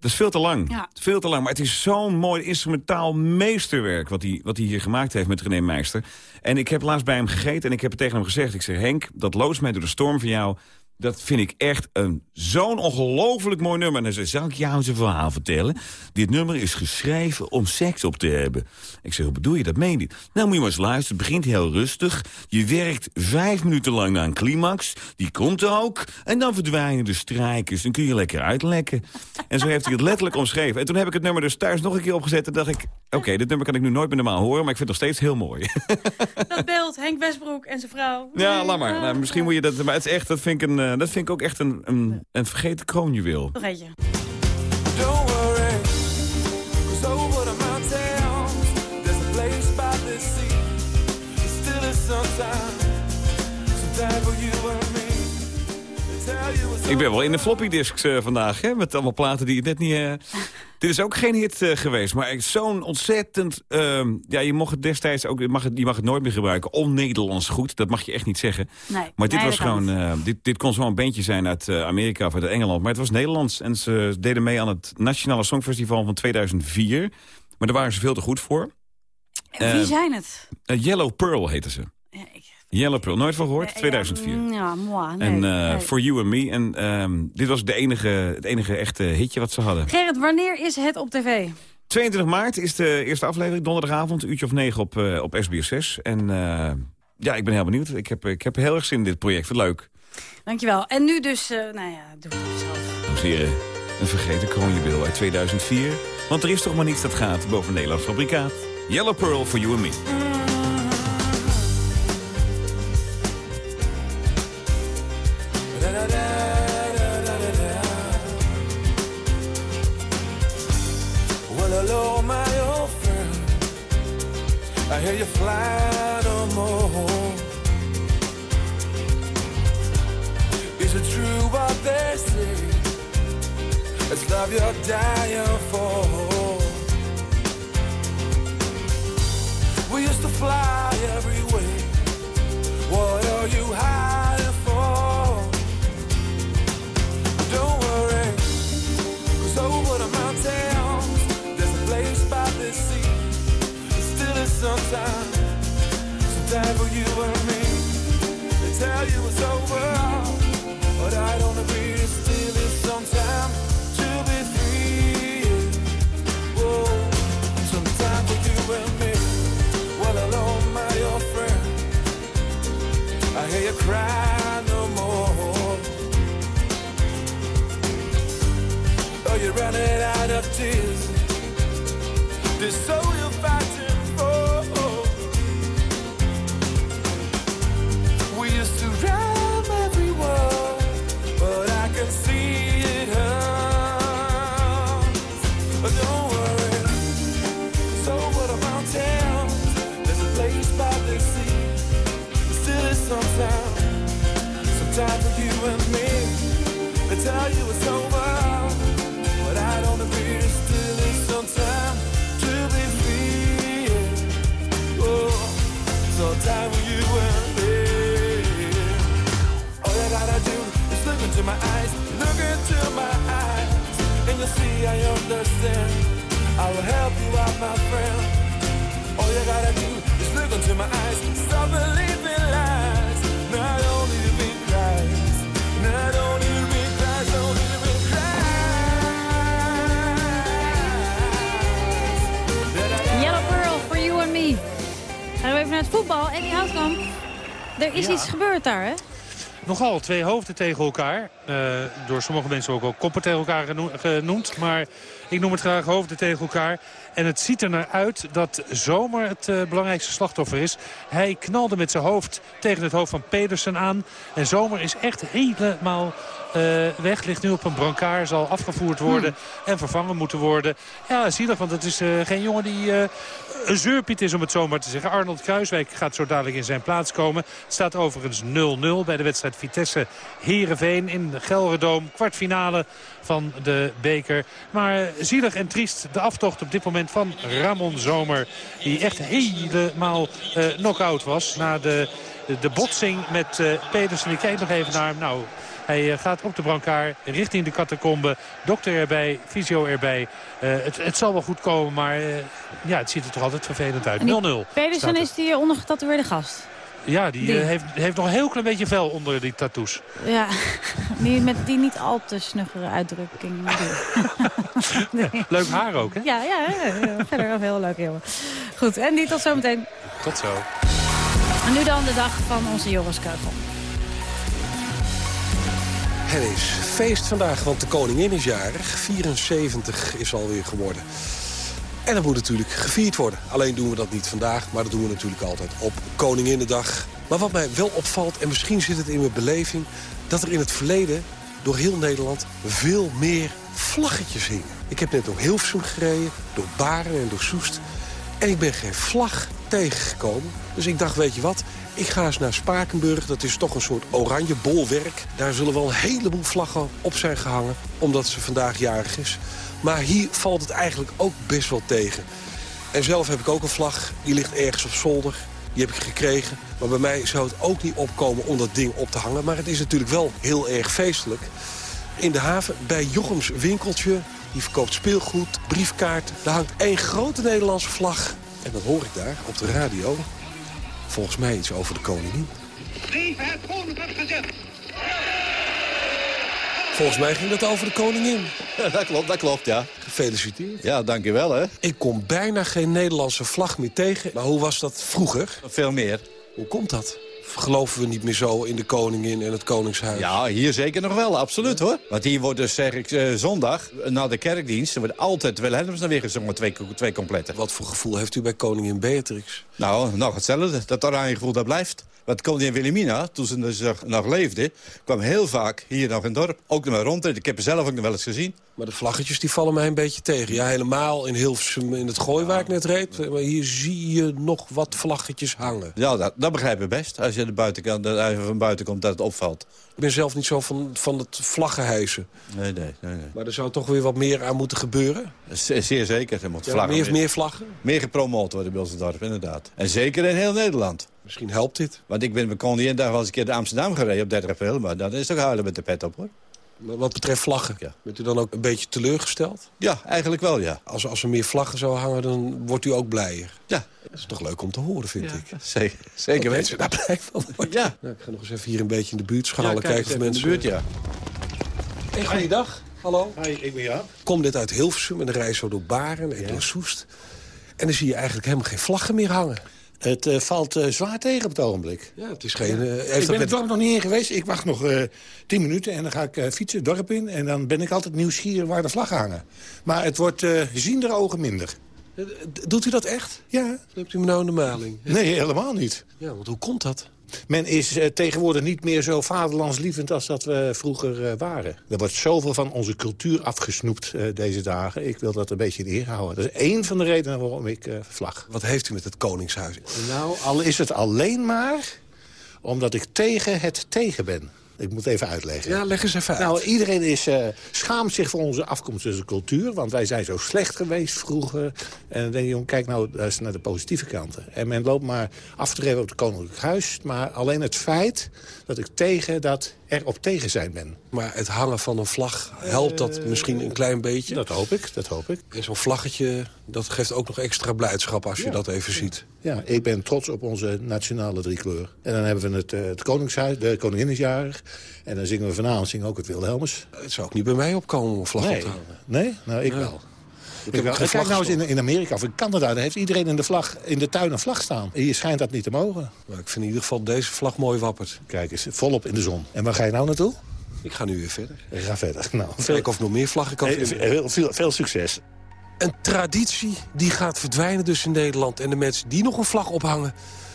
Dat is veel te lang. Ja. Veel te lang. Maar het is zo'n mooi instrumentaal meesterwerk... Wat hij, wat hij hier gemaakt heeft met René Meister. En ik heb laatst bij hem gegeten en ik heb het tegen hem gezegd. Ik zeg, Henk, dat loods mij door de storm van jou... Dat vind ik echt een zo'n ongelooflijk mooi nummer. En hij zei, zal ik jou eens een verhaal vertellen? Dit nummer is geschreven om seks op te hebben. Ik zeg, hoe bedoel je, dat meen je niet. Nou, moet je maar eens luisteren. Het begint heel rustig. Je werkt vijf minuten lang naar een climax. Die komt ook. En dan verdwijnen de strijkers. Dan kun je lekker uitlekken. En zo heeft hij het letterlijk omschreven. En toen heb ik het nummer dus thuis nog een keer opgezet. En dacht ik, oké, dit nummer kan ik nu nooit meer normaal horen. Maar ik vind het nog steeds heel mooi. Dat beeld, Henk Westbroek en zijn vrouw. Ja, laat maar. Nou, misschien moet je dat... Maar het is echt, dat vind ik, een, dat vind ik ook echt een, een, een vergeten kroonjuweel. Nog eentje. Ik ben wel in de floppy disks eh, vandaag, hè, met allemaal platen die het net niet... eh, Dit is ook geen hit eh, geweest, maar zo'n ontzettend... ehm, ja, je mocht het destijds ook, je mag het, je mag het nooit meer gebruiken. On-Nederlands goed, dat mag je echt niet zeggen. Nee, Maar dit nee, was gewoon, dit, dit kon zo'n bandje zijn uit Amerika of uit Engeland. Maar het was Nederlands en ze deden mee aan het Nationale Songfestival van 2004. Maar daar waren ze veel te goed voor. Wie Eh, zijn het? Yellow Pearl heette ze. Yellow Pearl, nooit van gehoord? 2004. Mm, Ja, moi. Nee, En eh, nee. For You and Me. En ehm, dit was de enige, het enige echte hitje wat ze hadden. Gerrit, wanneer is het op tv? 22 maart is de eerste aflevering, donderdagavond, uurtje of negen op, eh, op SBS 6. En eh, ja, ik ben heel benieuwd. Ik heb, ik heb heel erg zin in dit project. Leuk. Dankjewel. En nu dus, eh, nou ja, doe het zelf. Dames en heren, een vergeten kroonjuweel uit 2004. Want er is toch maar niets dat gaat boven Nederlands fabrikaat. Yellow Pearl for You and Me. Hear you fly no more. Is it true what they say? It's love you're dying for. We used to fly every way. What are you hiding Is sometime, sometime for you and me. They tell you it's over, but I don't agree. It still is sometime to be free. Whoa, sometime for you and me. Well, hello, my old friend. I hear you cry no more. Oh, you're running out of tears. This soul see I understand. I will help you out, my friend. All you gotta do is look into my eyes, stop believing lies. Not only to be Christ, not only to be Christ, only to be Yellow Pearl for you and me. Gaan we even naar het voetbal. Eddie Houtkamp. Er is Ja. iets gebeurd daar, hè? Nogal twee hoofden tegen elkaar. Eh, door sommige mensen ook wel koppen tegen elkaar geno- genoemd. Maar ik noem het graag hoofden tegen elkaar. En het ziet er naar uit dat Zomer het eh, belangrijkste slachtoffer is. Hij knalde met zijn hoofd tegen het hoofd van Pedersen aan. En Zomer is echt helemaal eh, weg. Ligt nu op een brancard. Zal afgevoerd worden en vervangen moeten worden. Ja, zielig, want het is geen jongen die een zeurpiet is om het zo maar te zeggen. Arnold Kruiswijk gaat zo dadelijk in zijn plaats komen. Het staat overigens 0-0 bij de wedstrijd. Vitesse Heerenveen in de Gelredoom. Kwartfinale van de beker. Maar zielig en triest de aftocht op dit moment van Ramon Zomer. Die echt helemaal uh, knock-out was na de, de, botsing met uh, Pedersen. Ik kijk nog even naar hem. Nou, hij uh, gaat op de brancard richting de catacombe. Dokter erbij, fysio erbij. Uh, het, het, zal wel goed komen, maar uh, ja, het ziet er toch altijd vervelend uit. 0-0. Pedersen is die ondergetatoeëerde gast. Ja, die, die. heeft, heeft nog een heel klein beetje vel onder die tattoos. Ja, die met die niet al te snuggere uitdrukking. nee. Leuk haar ook, hè? Ja, ja, ja verder wel heel leuk. Heel. Goed, en die tot zometeen. Tot zo. En nu dan de dag van onze Joris Keugel. Het is feest vandaag, want de koningin is jarig. 74 is alweer geworden. En dat moet natuurlijk gevierd worden. Alleen doen we dat niet vandaag, maar dat doen we natuurlijk altijd op Koninginnedag. Maar wat mij wel opvalt, en misschien zit het in mijn beleving... dat er in het verleden door heel Nederland veel meer vlaggetjes hingen. Ik heb net door Hilversum gereden, door Baren en door Soest. En ik ben geen vlag tegengekomen. Dus ik dacht, weet je wat, ik ga eens naar Spakenburg. Dat is toch een soort oranje bolwerk. Daar zullen wel een heleboel vlaggen op zijn gehangen. Omdat ze vandaag jarig is. Maar hier valt het eigenlijk ook best wel tegen. En zelf heb ik ook een vlag. Die ligt ergens op zolder. Die heb ik gekregen. Maar bij mij zou het ook niet opkomen om dat ding op te hangen. Maar het is natuurlijk wel heel erg feestelijk. In de haven bij Jochems winkeltje. Die verkoopt speelgoed, briefkaarten. Daar hangt één grote Nederlandse vlag. En dat hoor ik daar op de radio. Volgens mij iets over de koningin. Het koninklijk! Volgens mij ging dat over de koningin. Ja, dat klopt, dat klopt, ja. Gefeliciteerd. Ja, dankjewel, hè. Ik kom bijna geen Nederlandse vlag meer tegen. Maar hoe was dat vroeger? Veel meer. Hoe komt dat? Geloven we niet meer zo in de koningin en het koningshuis? Ja, hier zeker nog wel, absoluut hoor. Want hier wordt dus, zeg ik, uh, zondag, na de kerkdienst... er wordt altijd Wilhelms dan weer gezongen, twee, twee complete. Wat voor gevoel heeft u bij koningin Beatrix? Nou, nog hetzelfde. Dat oranje gevoel, dat blijft. Want koningin Wilhelmina, toen ze dus nog leefde... kwam heel vaak hier nog in het dorp. Ook nog maar rond. Ik heb er zelf ook nog wel eens gezien. Maar de vlaggetjes die vallen mij een beetje tegen. Ja, helemaal in Hilversum in het gooi waar ik net reed. Maar hier zie je nog wat vlaggetjes hangen. Ja, dat, dat begrijp ik best. Als je de buitenkant, van buiten komt, dat het opvalt. Ik ben zelf niet zo van, van het vlaggenhijsen. Nee, nee, nee, nee. Maar er zou toch weer wat meer aan moeten gebeuren? Zeer zeker. Er moet ja, vlaggen meer, meer vlaggen? Meer gepromoot worden bij ons dorp, inderdaad. En zeker in heel Nederland. Misschien helpt dit. Want ik ben bij Koningin daar wel eens een keer naar Amsterdam gereden op 30 april. Maar dat is toch huilen met de pet op, hoor. Maar wat betreft vlaggen, ja. bent u dan ook een beetje teleurgesteld? Ja, eigenlijk wel, ja. Als, als er meer vlaggen zouden hangen, dan wordt u ook blijer. Ja. Dat is toch leuk om te horen, vind ja, ik. Zeker, zeker weten. Daar blij van worden. Ja. Nou, ik ga nog eens even hier een beetje in de buurt schalen. Ja, kijken of mensen... in de buurt, ja. Hey, goeiedag. Hallo. Hi, ik ben Jaap. Kom dit uit Hilversum en dan rij je zo door Baren en door Soest. En dan zie je eigenlijk helemaal geen vlaggen meer hangen. Het uh, valt uh, zwaar tegen op het ogenblik. Ja, het is geen... Uh, ik ben met... het dorp nog niet in geweest. Ik wacht nog tien minuten en dan ga ik fietsen het dorp in. En dan ben ik altijd nieuwsgierig waar de vlaggen hangen. Maar het wordt ziender ogen minder. Doet u dat echt? Ja. Hebt u me nou in de maling? Nee, helemaal niet. Ja, want hoe komt dat? Men is uh, tegenwoordig niet meer zo vaderlandslievend als dat we vroeger uh, waren. Er wordt zoveel van onze cultuur afgesnoept uh, deze dagen. Ik wil dat een beetje in eer houden. Dat is één van de redenen waarom ik vlag. Wat heeft u met het Koningshuis? Nou, al is het alleen maar omdat ik tegen het tegen ben. Ik moet even uitleggen. Ja, leg eens even uit. Nou, iedereen is, uh, schaamt zich voor onze afkomstige cultuur. Want wij zijn zo slecht geweest vroeger. En dan denk je, kijk nou eens naar de positieve kanten. En men loopt maar af te op het Koninklijk Huis. Maar alleen het feit dat ik tegen dat er op tegen zijn ben. Maar het hangen van een vlag helpt dat misschien een klein beetje? Dat hoop ik, dat hoop ik. En zo'n vlaggetje, dat geeft ook nog extra blijdschap als je Ja. dat even ziet. Ja, ik ben trots op onze nationale driekleur. En dan hebben we het, eh, het Koningshuis, de koningin is jarig. En dan zingen we vanavond zingen ook het Wilhelmus. Het zou ook niet bij mij opkomen om een vlag op Nee, te hangen. nee? Nou, ik Nee. wel. Ik wel. Kijk nou eens in, in Amerika of in Canada. Daar heeft iedereen in de, vlag, in de tuin een vlag staan. Hier schijnt dat niet te mogen. Maar ik vind in ieder geval deze vlag mooi wappert. Kijk eens, volop in de zon. En waar ga je nou naartoe? Ik ga nu weer verder. Ik ga verder. Nou, Kijken of nog meer vlaggen kan Eh, vinden. veel, veel, veel succes. Een traditie die gaat verdwijnen dus in Nederland. En de mensen die nog een vlag ophangen...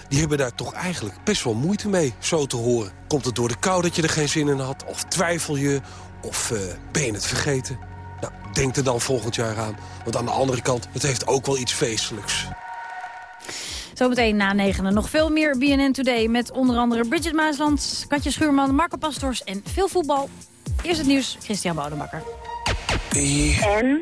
die hebben daar toch eigenlijk best wel moeite mee, zo te horen. Komt het door de kou dat je er geen zin in had? Of twijfel je? Of eh, ben je het vergeten? Nou, denk er dan volgend jaar aan. Want aan de andere kant, het heeft ook wel iets feestelijks. Zometeen na negenen nog veel meer BNN Today... met onder andere Bridget Maasland, Katje Schuurman, Marco Pastors en veel voetbal. Eerst het nieuws, Christian Boudenbakker. En?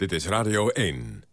Dit is Radio 1.